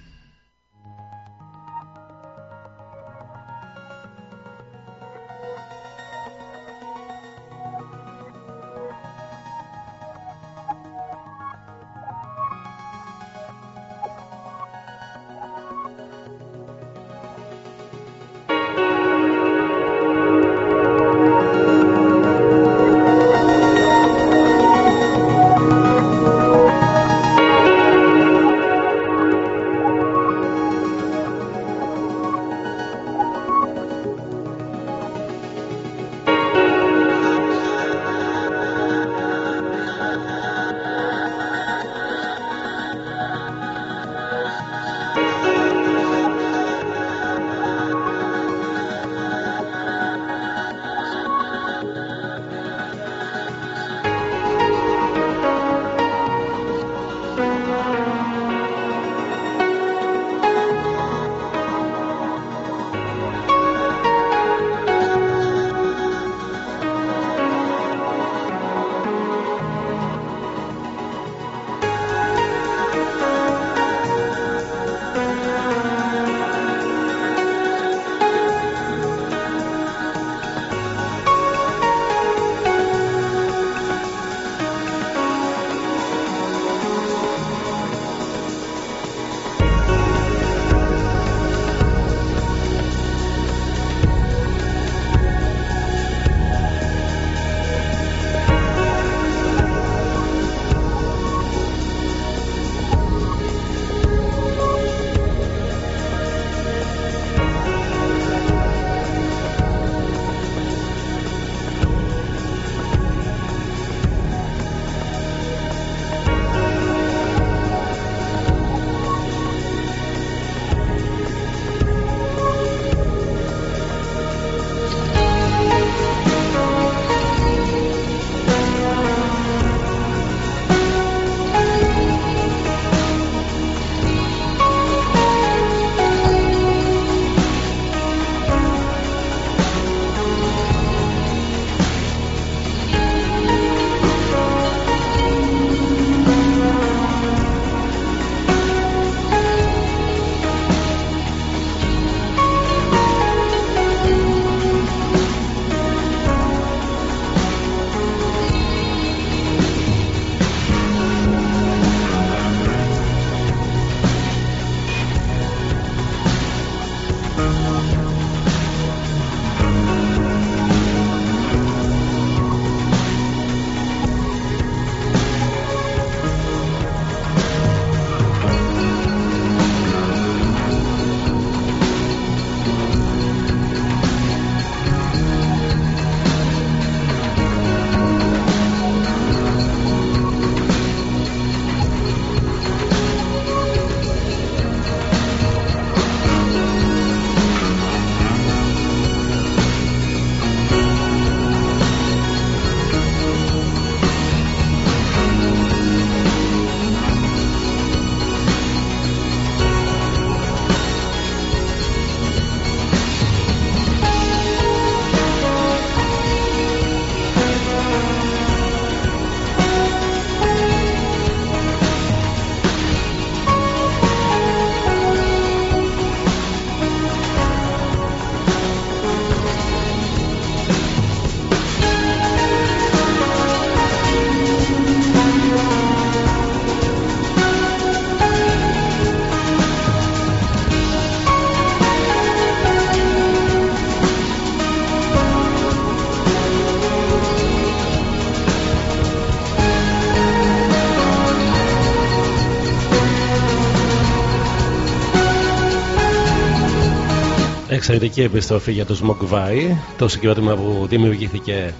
Εξαιρετική επιστροφή για το Mogwai, το συγκρότημα που δημιουργήθηκε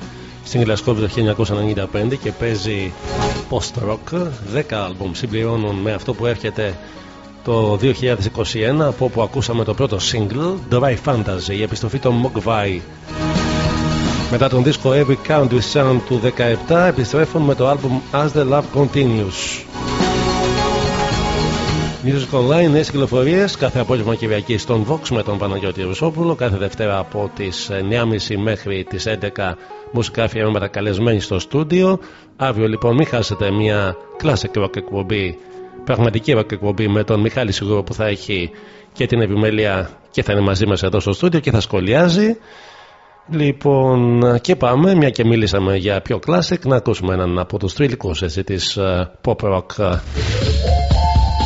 στην Γλασκόβη το 1995 και παίζει post-rock. 10 άλμπουμ συμπληρώνουν με αυτό που έρχεται το 2021 από όπου ακούσαμε το πρώτο single Dry Fantasy, η επιστροφή των Mogwai. Μετά τον δίσκο Every Country Sound του 17 επιστρέφουν με το άλμπουμ As The Love Continues. Music Online, νέες κυκλοφορίες κάθε απόγευμα Κυριακή στον Vox με τον Παναγιώτη Ρουσόπουλο. Κάθε Δευτέρα από τις 9.30 μέχρι τις 11 μουσικά αφιερώματα καλεσμένοι στο στούντιο. Αύριο λοιπόν μην χάσετε μια classic rock εκπομπή, πραγματική rock εκπομπή με τον Μιχάλη Σιγούρο που θα έχει και την επιμέλεια και θα είναι μαζί μας εδώ στο στούντιο και θα σχολιάζει. Λοιπόν, και πάμε, μια και μίλησαμε για πιο classic, να ακούσουμε έναν από τους τριλικούς έτσι της uh, pop rock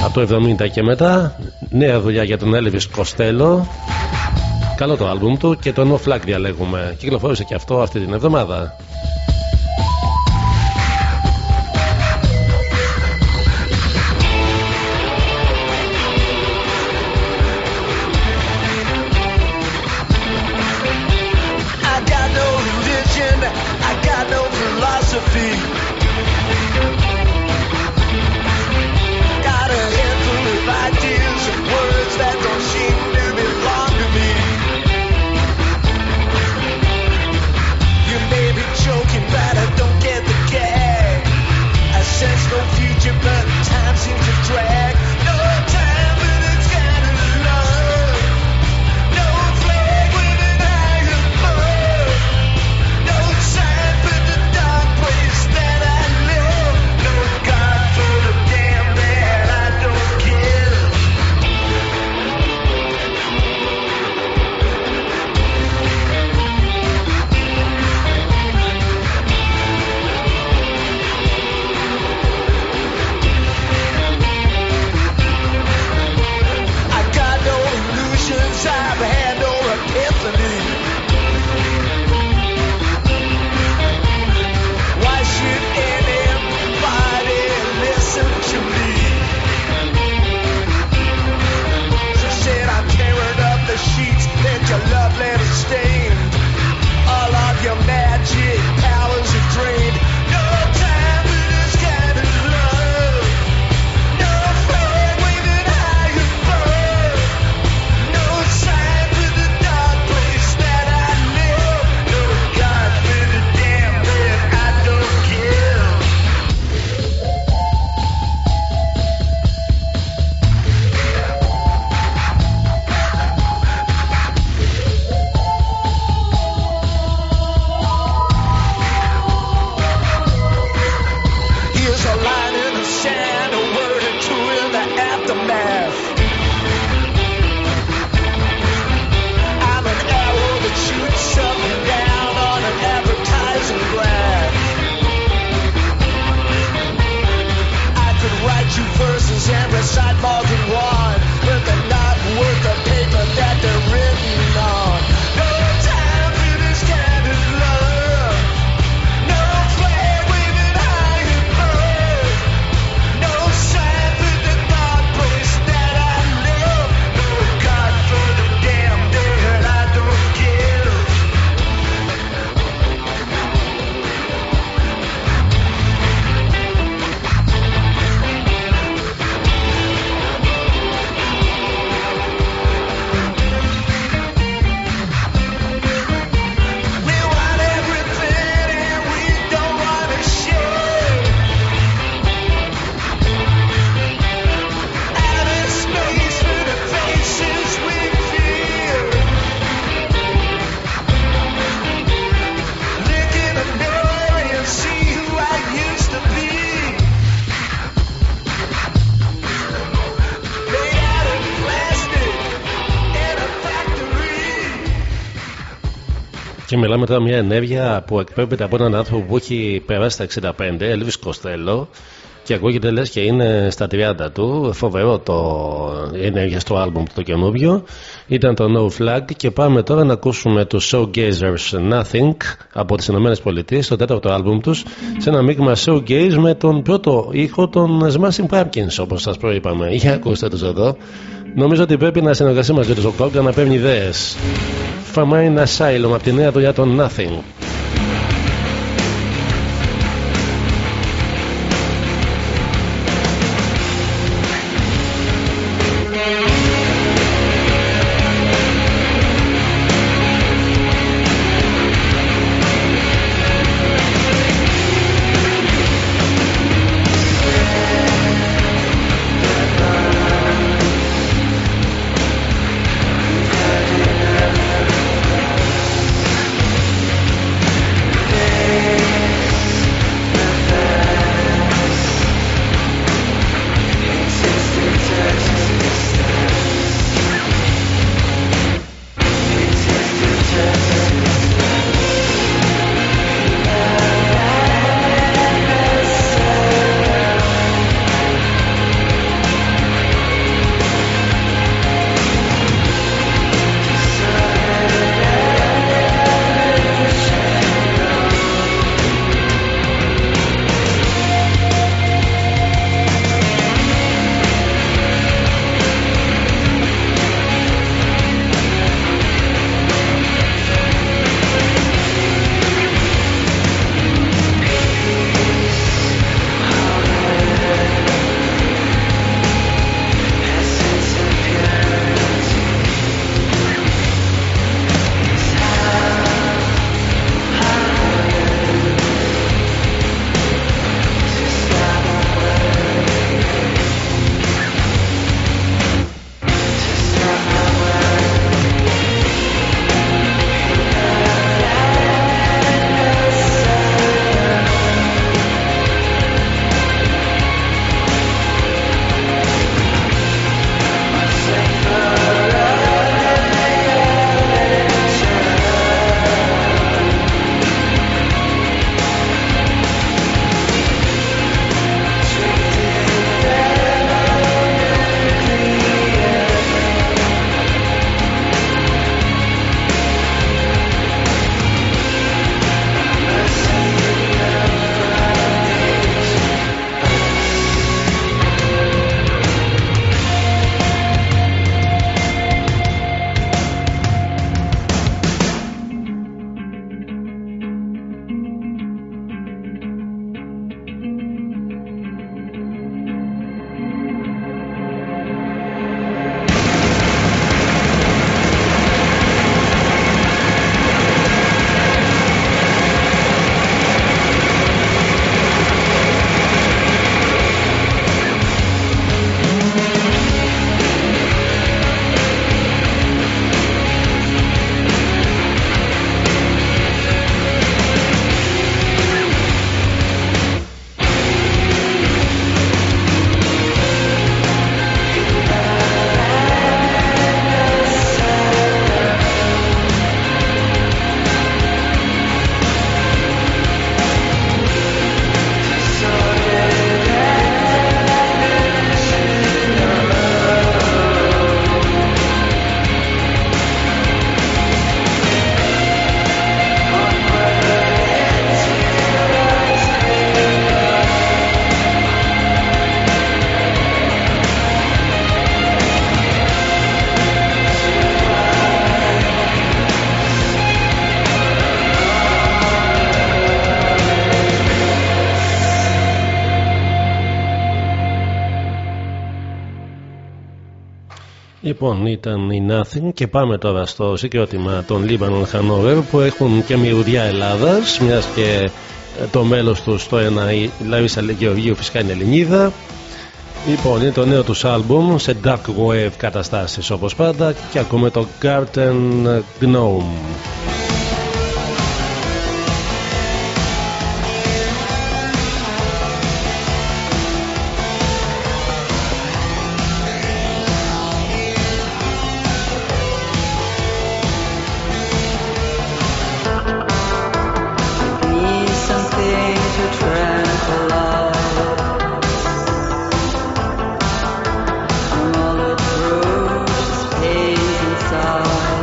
από το 70 και μετά νέα δουλειά για τον Elvis Costello. Καλό το άλμπουμ του και το No Flag διαλέγουμε κυκλοφόρησε και αυτό αυτή την εβδομάδα μιλάμε τώρα μια ενέργεια που εκπέμπεται από έναν άνθρωπο που έχει περάσει τα 65, Elvis Costello, και ακούγεται λες και είναι στα 30 του. Φοβερό το η ενέργεια στο άλμπουμ του το καινούριο. Ήταν το No Flag και πάμε τώρα να ακούσουμε τους Showgazers Nothing από τις Ηνωμένες Πολιτείες, το τέταρτο άλμπουμ τους, σε ένα μείγμα Showgaze με τον πρώτο ήχο των Smashing Pumpkins όπως σας προείπαμε. Για ακούστε τους εδώ. Νομίζω ότι πρέπει να συνεργαστεί μαζί τους ο Κόγκα να παίρνει ιδέες. Famine Asylum από τη νέα δουλειά των Nothing. Λοιπόν, ήταν η Nothing και πάμε τώρα στο συγκρότημα των Lebanon Hanover που έχουν και μυρουδιά Ελλάδας, μιας και ε, το μέλος τους στο ένα η Λαρίσα Γεωργίου φυσικά είναι Ελληνίδα. Λοιπόν, είναι το νέο τους άλμπουμ σε dark wave καταστάσεις όπως πάντα και ακούμε το Garden Gnome. star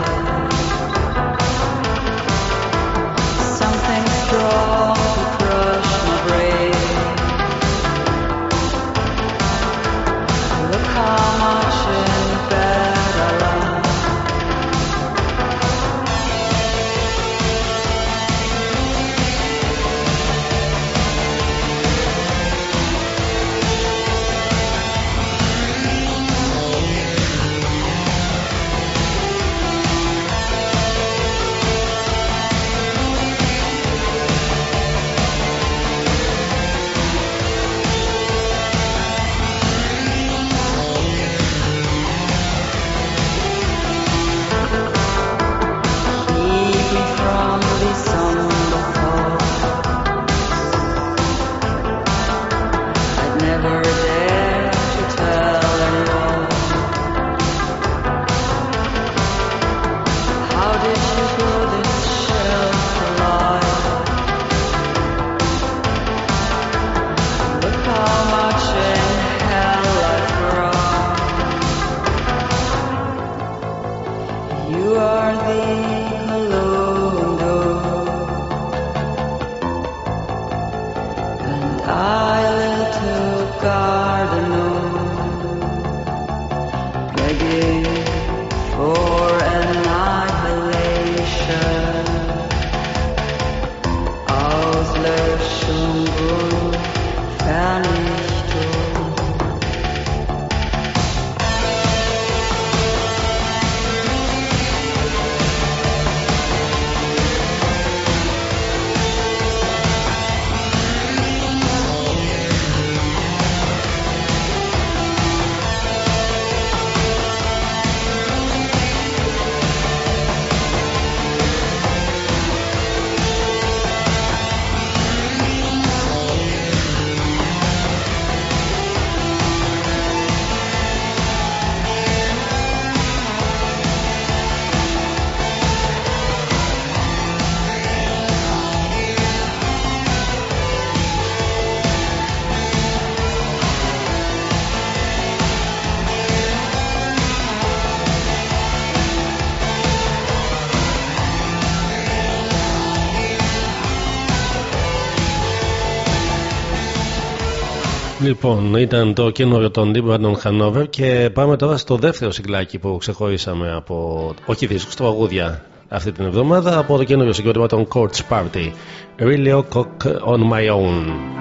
Λοιπόν, ήταν το καινούριο των Λίμπανον Χανόβερ και πάμε τώρα στο δεύτερο συγκλάκι που ξεχωρίσαμε από. Όχι δίσκο, το αγούδια αυτή την εβδομάδα από το καινούριο συγκρότημα των Courts Party. Really Cock on My Own.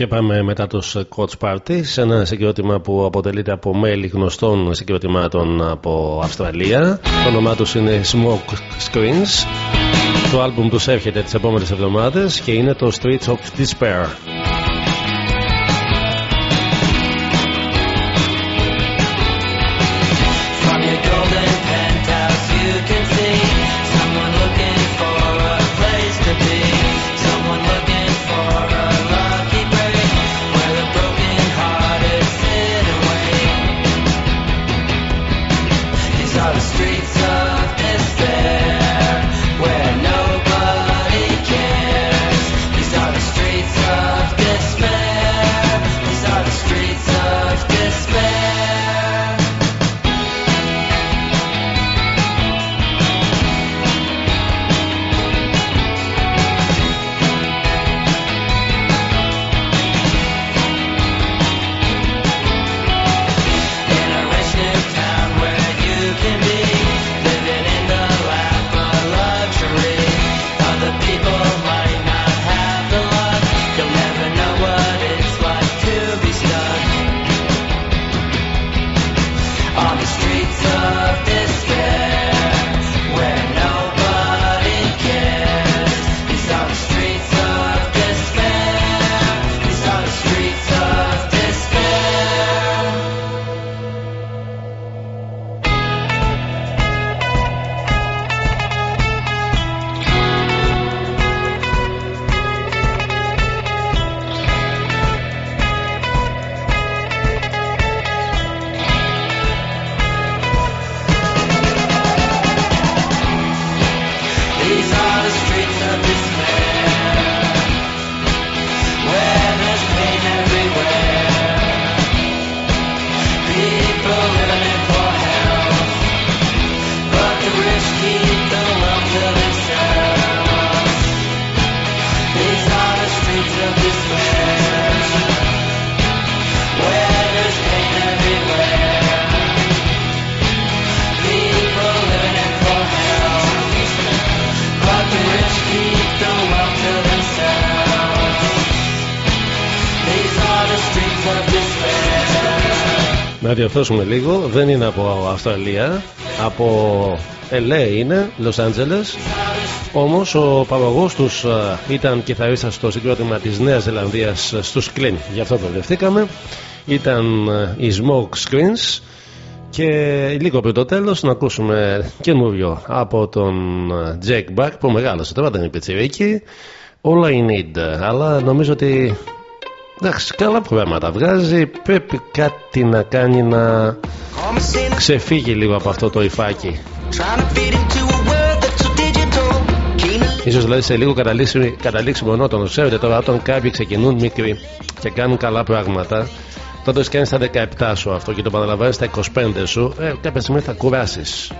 Και πάμε μετά τους Coach Party σε ένα συγκρότημα που αποτελείται από μέλη γνωστών συγκροτημάτων από Αυστραλία. Το όνομά τους είναι Smoke Screens. Το άλμπουμ τους έρχεται τις επόμενες εβδομάδες και είναι το Streets of Despair. Διορθώσουμε λίγο, δεν είναι από Αυστραλία, από LA είναι, Los Angeles. Όμως ο παραγωγός τους ε, ήταν κιθαρίστας στο συγκρότημα της Νέας Ζηλανδίας στους Κλίν, γι' αυτό μπερδευτήκαμε. Ήταν ε, οι Smoke Screens και λίγο πριν το τέλος να ακούσουμε καινούριο από τον ε, Jake Back που μεγάλωσε τώρα, δεν είναι πιτσιρίκι. All I need. Αλλά νομίζω ότι εντάξει, καλά προγράμματα βγάζει. Πρέπει κάτι να κάνει να ξεφύγει λίγο από αυτό το υφάκι. Ίσως δηλαδή σε λίγο καταλήξει, καταλήξει μονότονο. Ξέρετε τώρα, όταν κάποιοι ξεκινούν μικροί και κάνουν καλά πράγματα, τότε κάνεις στα 17 σου αυτό και το παραλαμβάνει στα 25 σου, ε, κάποια στιγμή θα κουράσεις.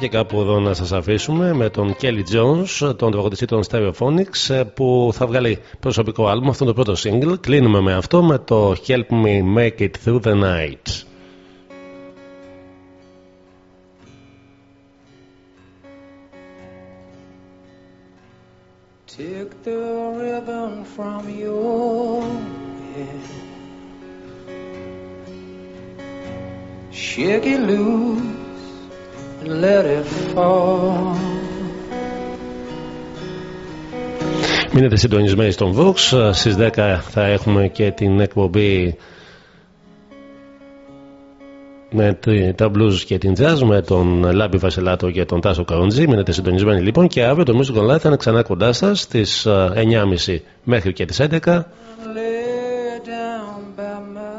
Και κάπου εδώ να σας αφήσουμε με τον Kelly Jones, τον τραγουδιστή των Stereophonics ε, που θα βγάλει προσωπικό άλμπum, αυτό είναι το πρώτο single. Κλείνουμε με αυτό με το Help Me Make It Through the Night. Take the ribbon from your head. Shake it loose and let it fall. Μείνετε συντονισμένοι στον Vox. Στις 10 θα έχουμε και την εκπομπή με τη- τα blues και την jazz με τον Λάμπη Βασιλάτο και τον Τάσο Καροντζή. Μείνετε συντονισμένοι λοιπόν και αύριο το Music Online θα είναι ξανά κοντά σας στις 9.30 μέχρι και τι 11 Lay down by my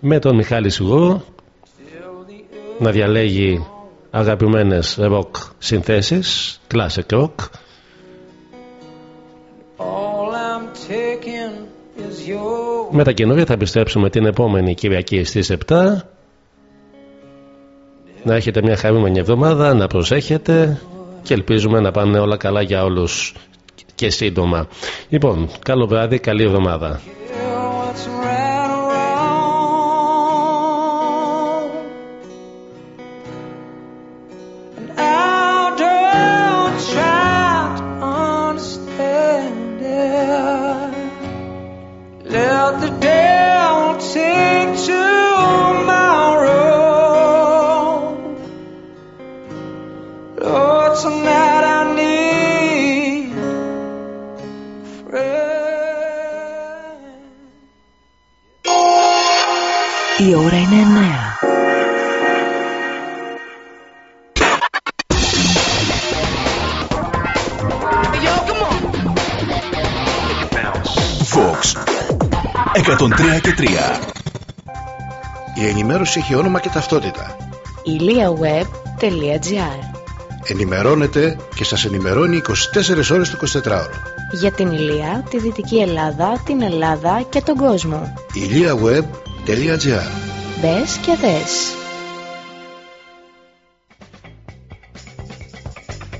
με τον Μιχάλη Σιγό να διαλέγει αγαπημένες rock συνθέσεις, classic rock. All I'm taking is your Με τα καινούργια θα επιστρέψουμε την επόμενη Κυριακή στις 7. Να έχετε μια χαρούμενη εβδομάδα, να προσέχετε και ελπίζουμε να πάνε όλα καλά για όλους και σύντομα. Λοιπόν, καλό βράδυ, καλή εβδομάδα. 103 και 3 Η ενημέρωση έχει όνομα και ταυτότητα. iliaweb.gr Ενημερώνετε και σας ενημερώνει 24 ώρες το 24ωρο. Για την Ηλία, τη Δυτική Ελλάδα, την Ελλάδα και τον κόσμο. iliaweb.gr Μπες και δες.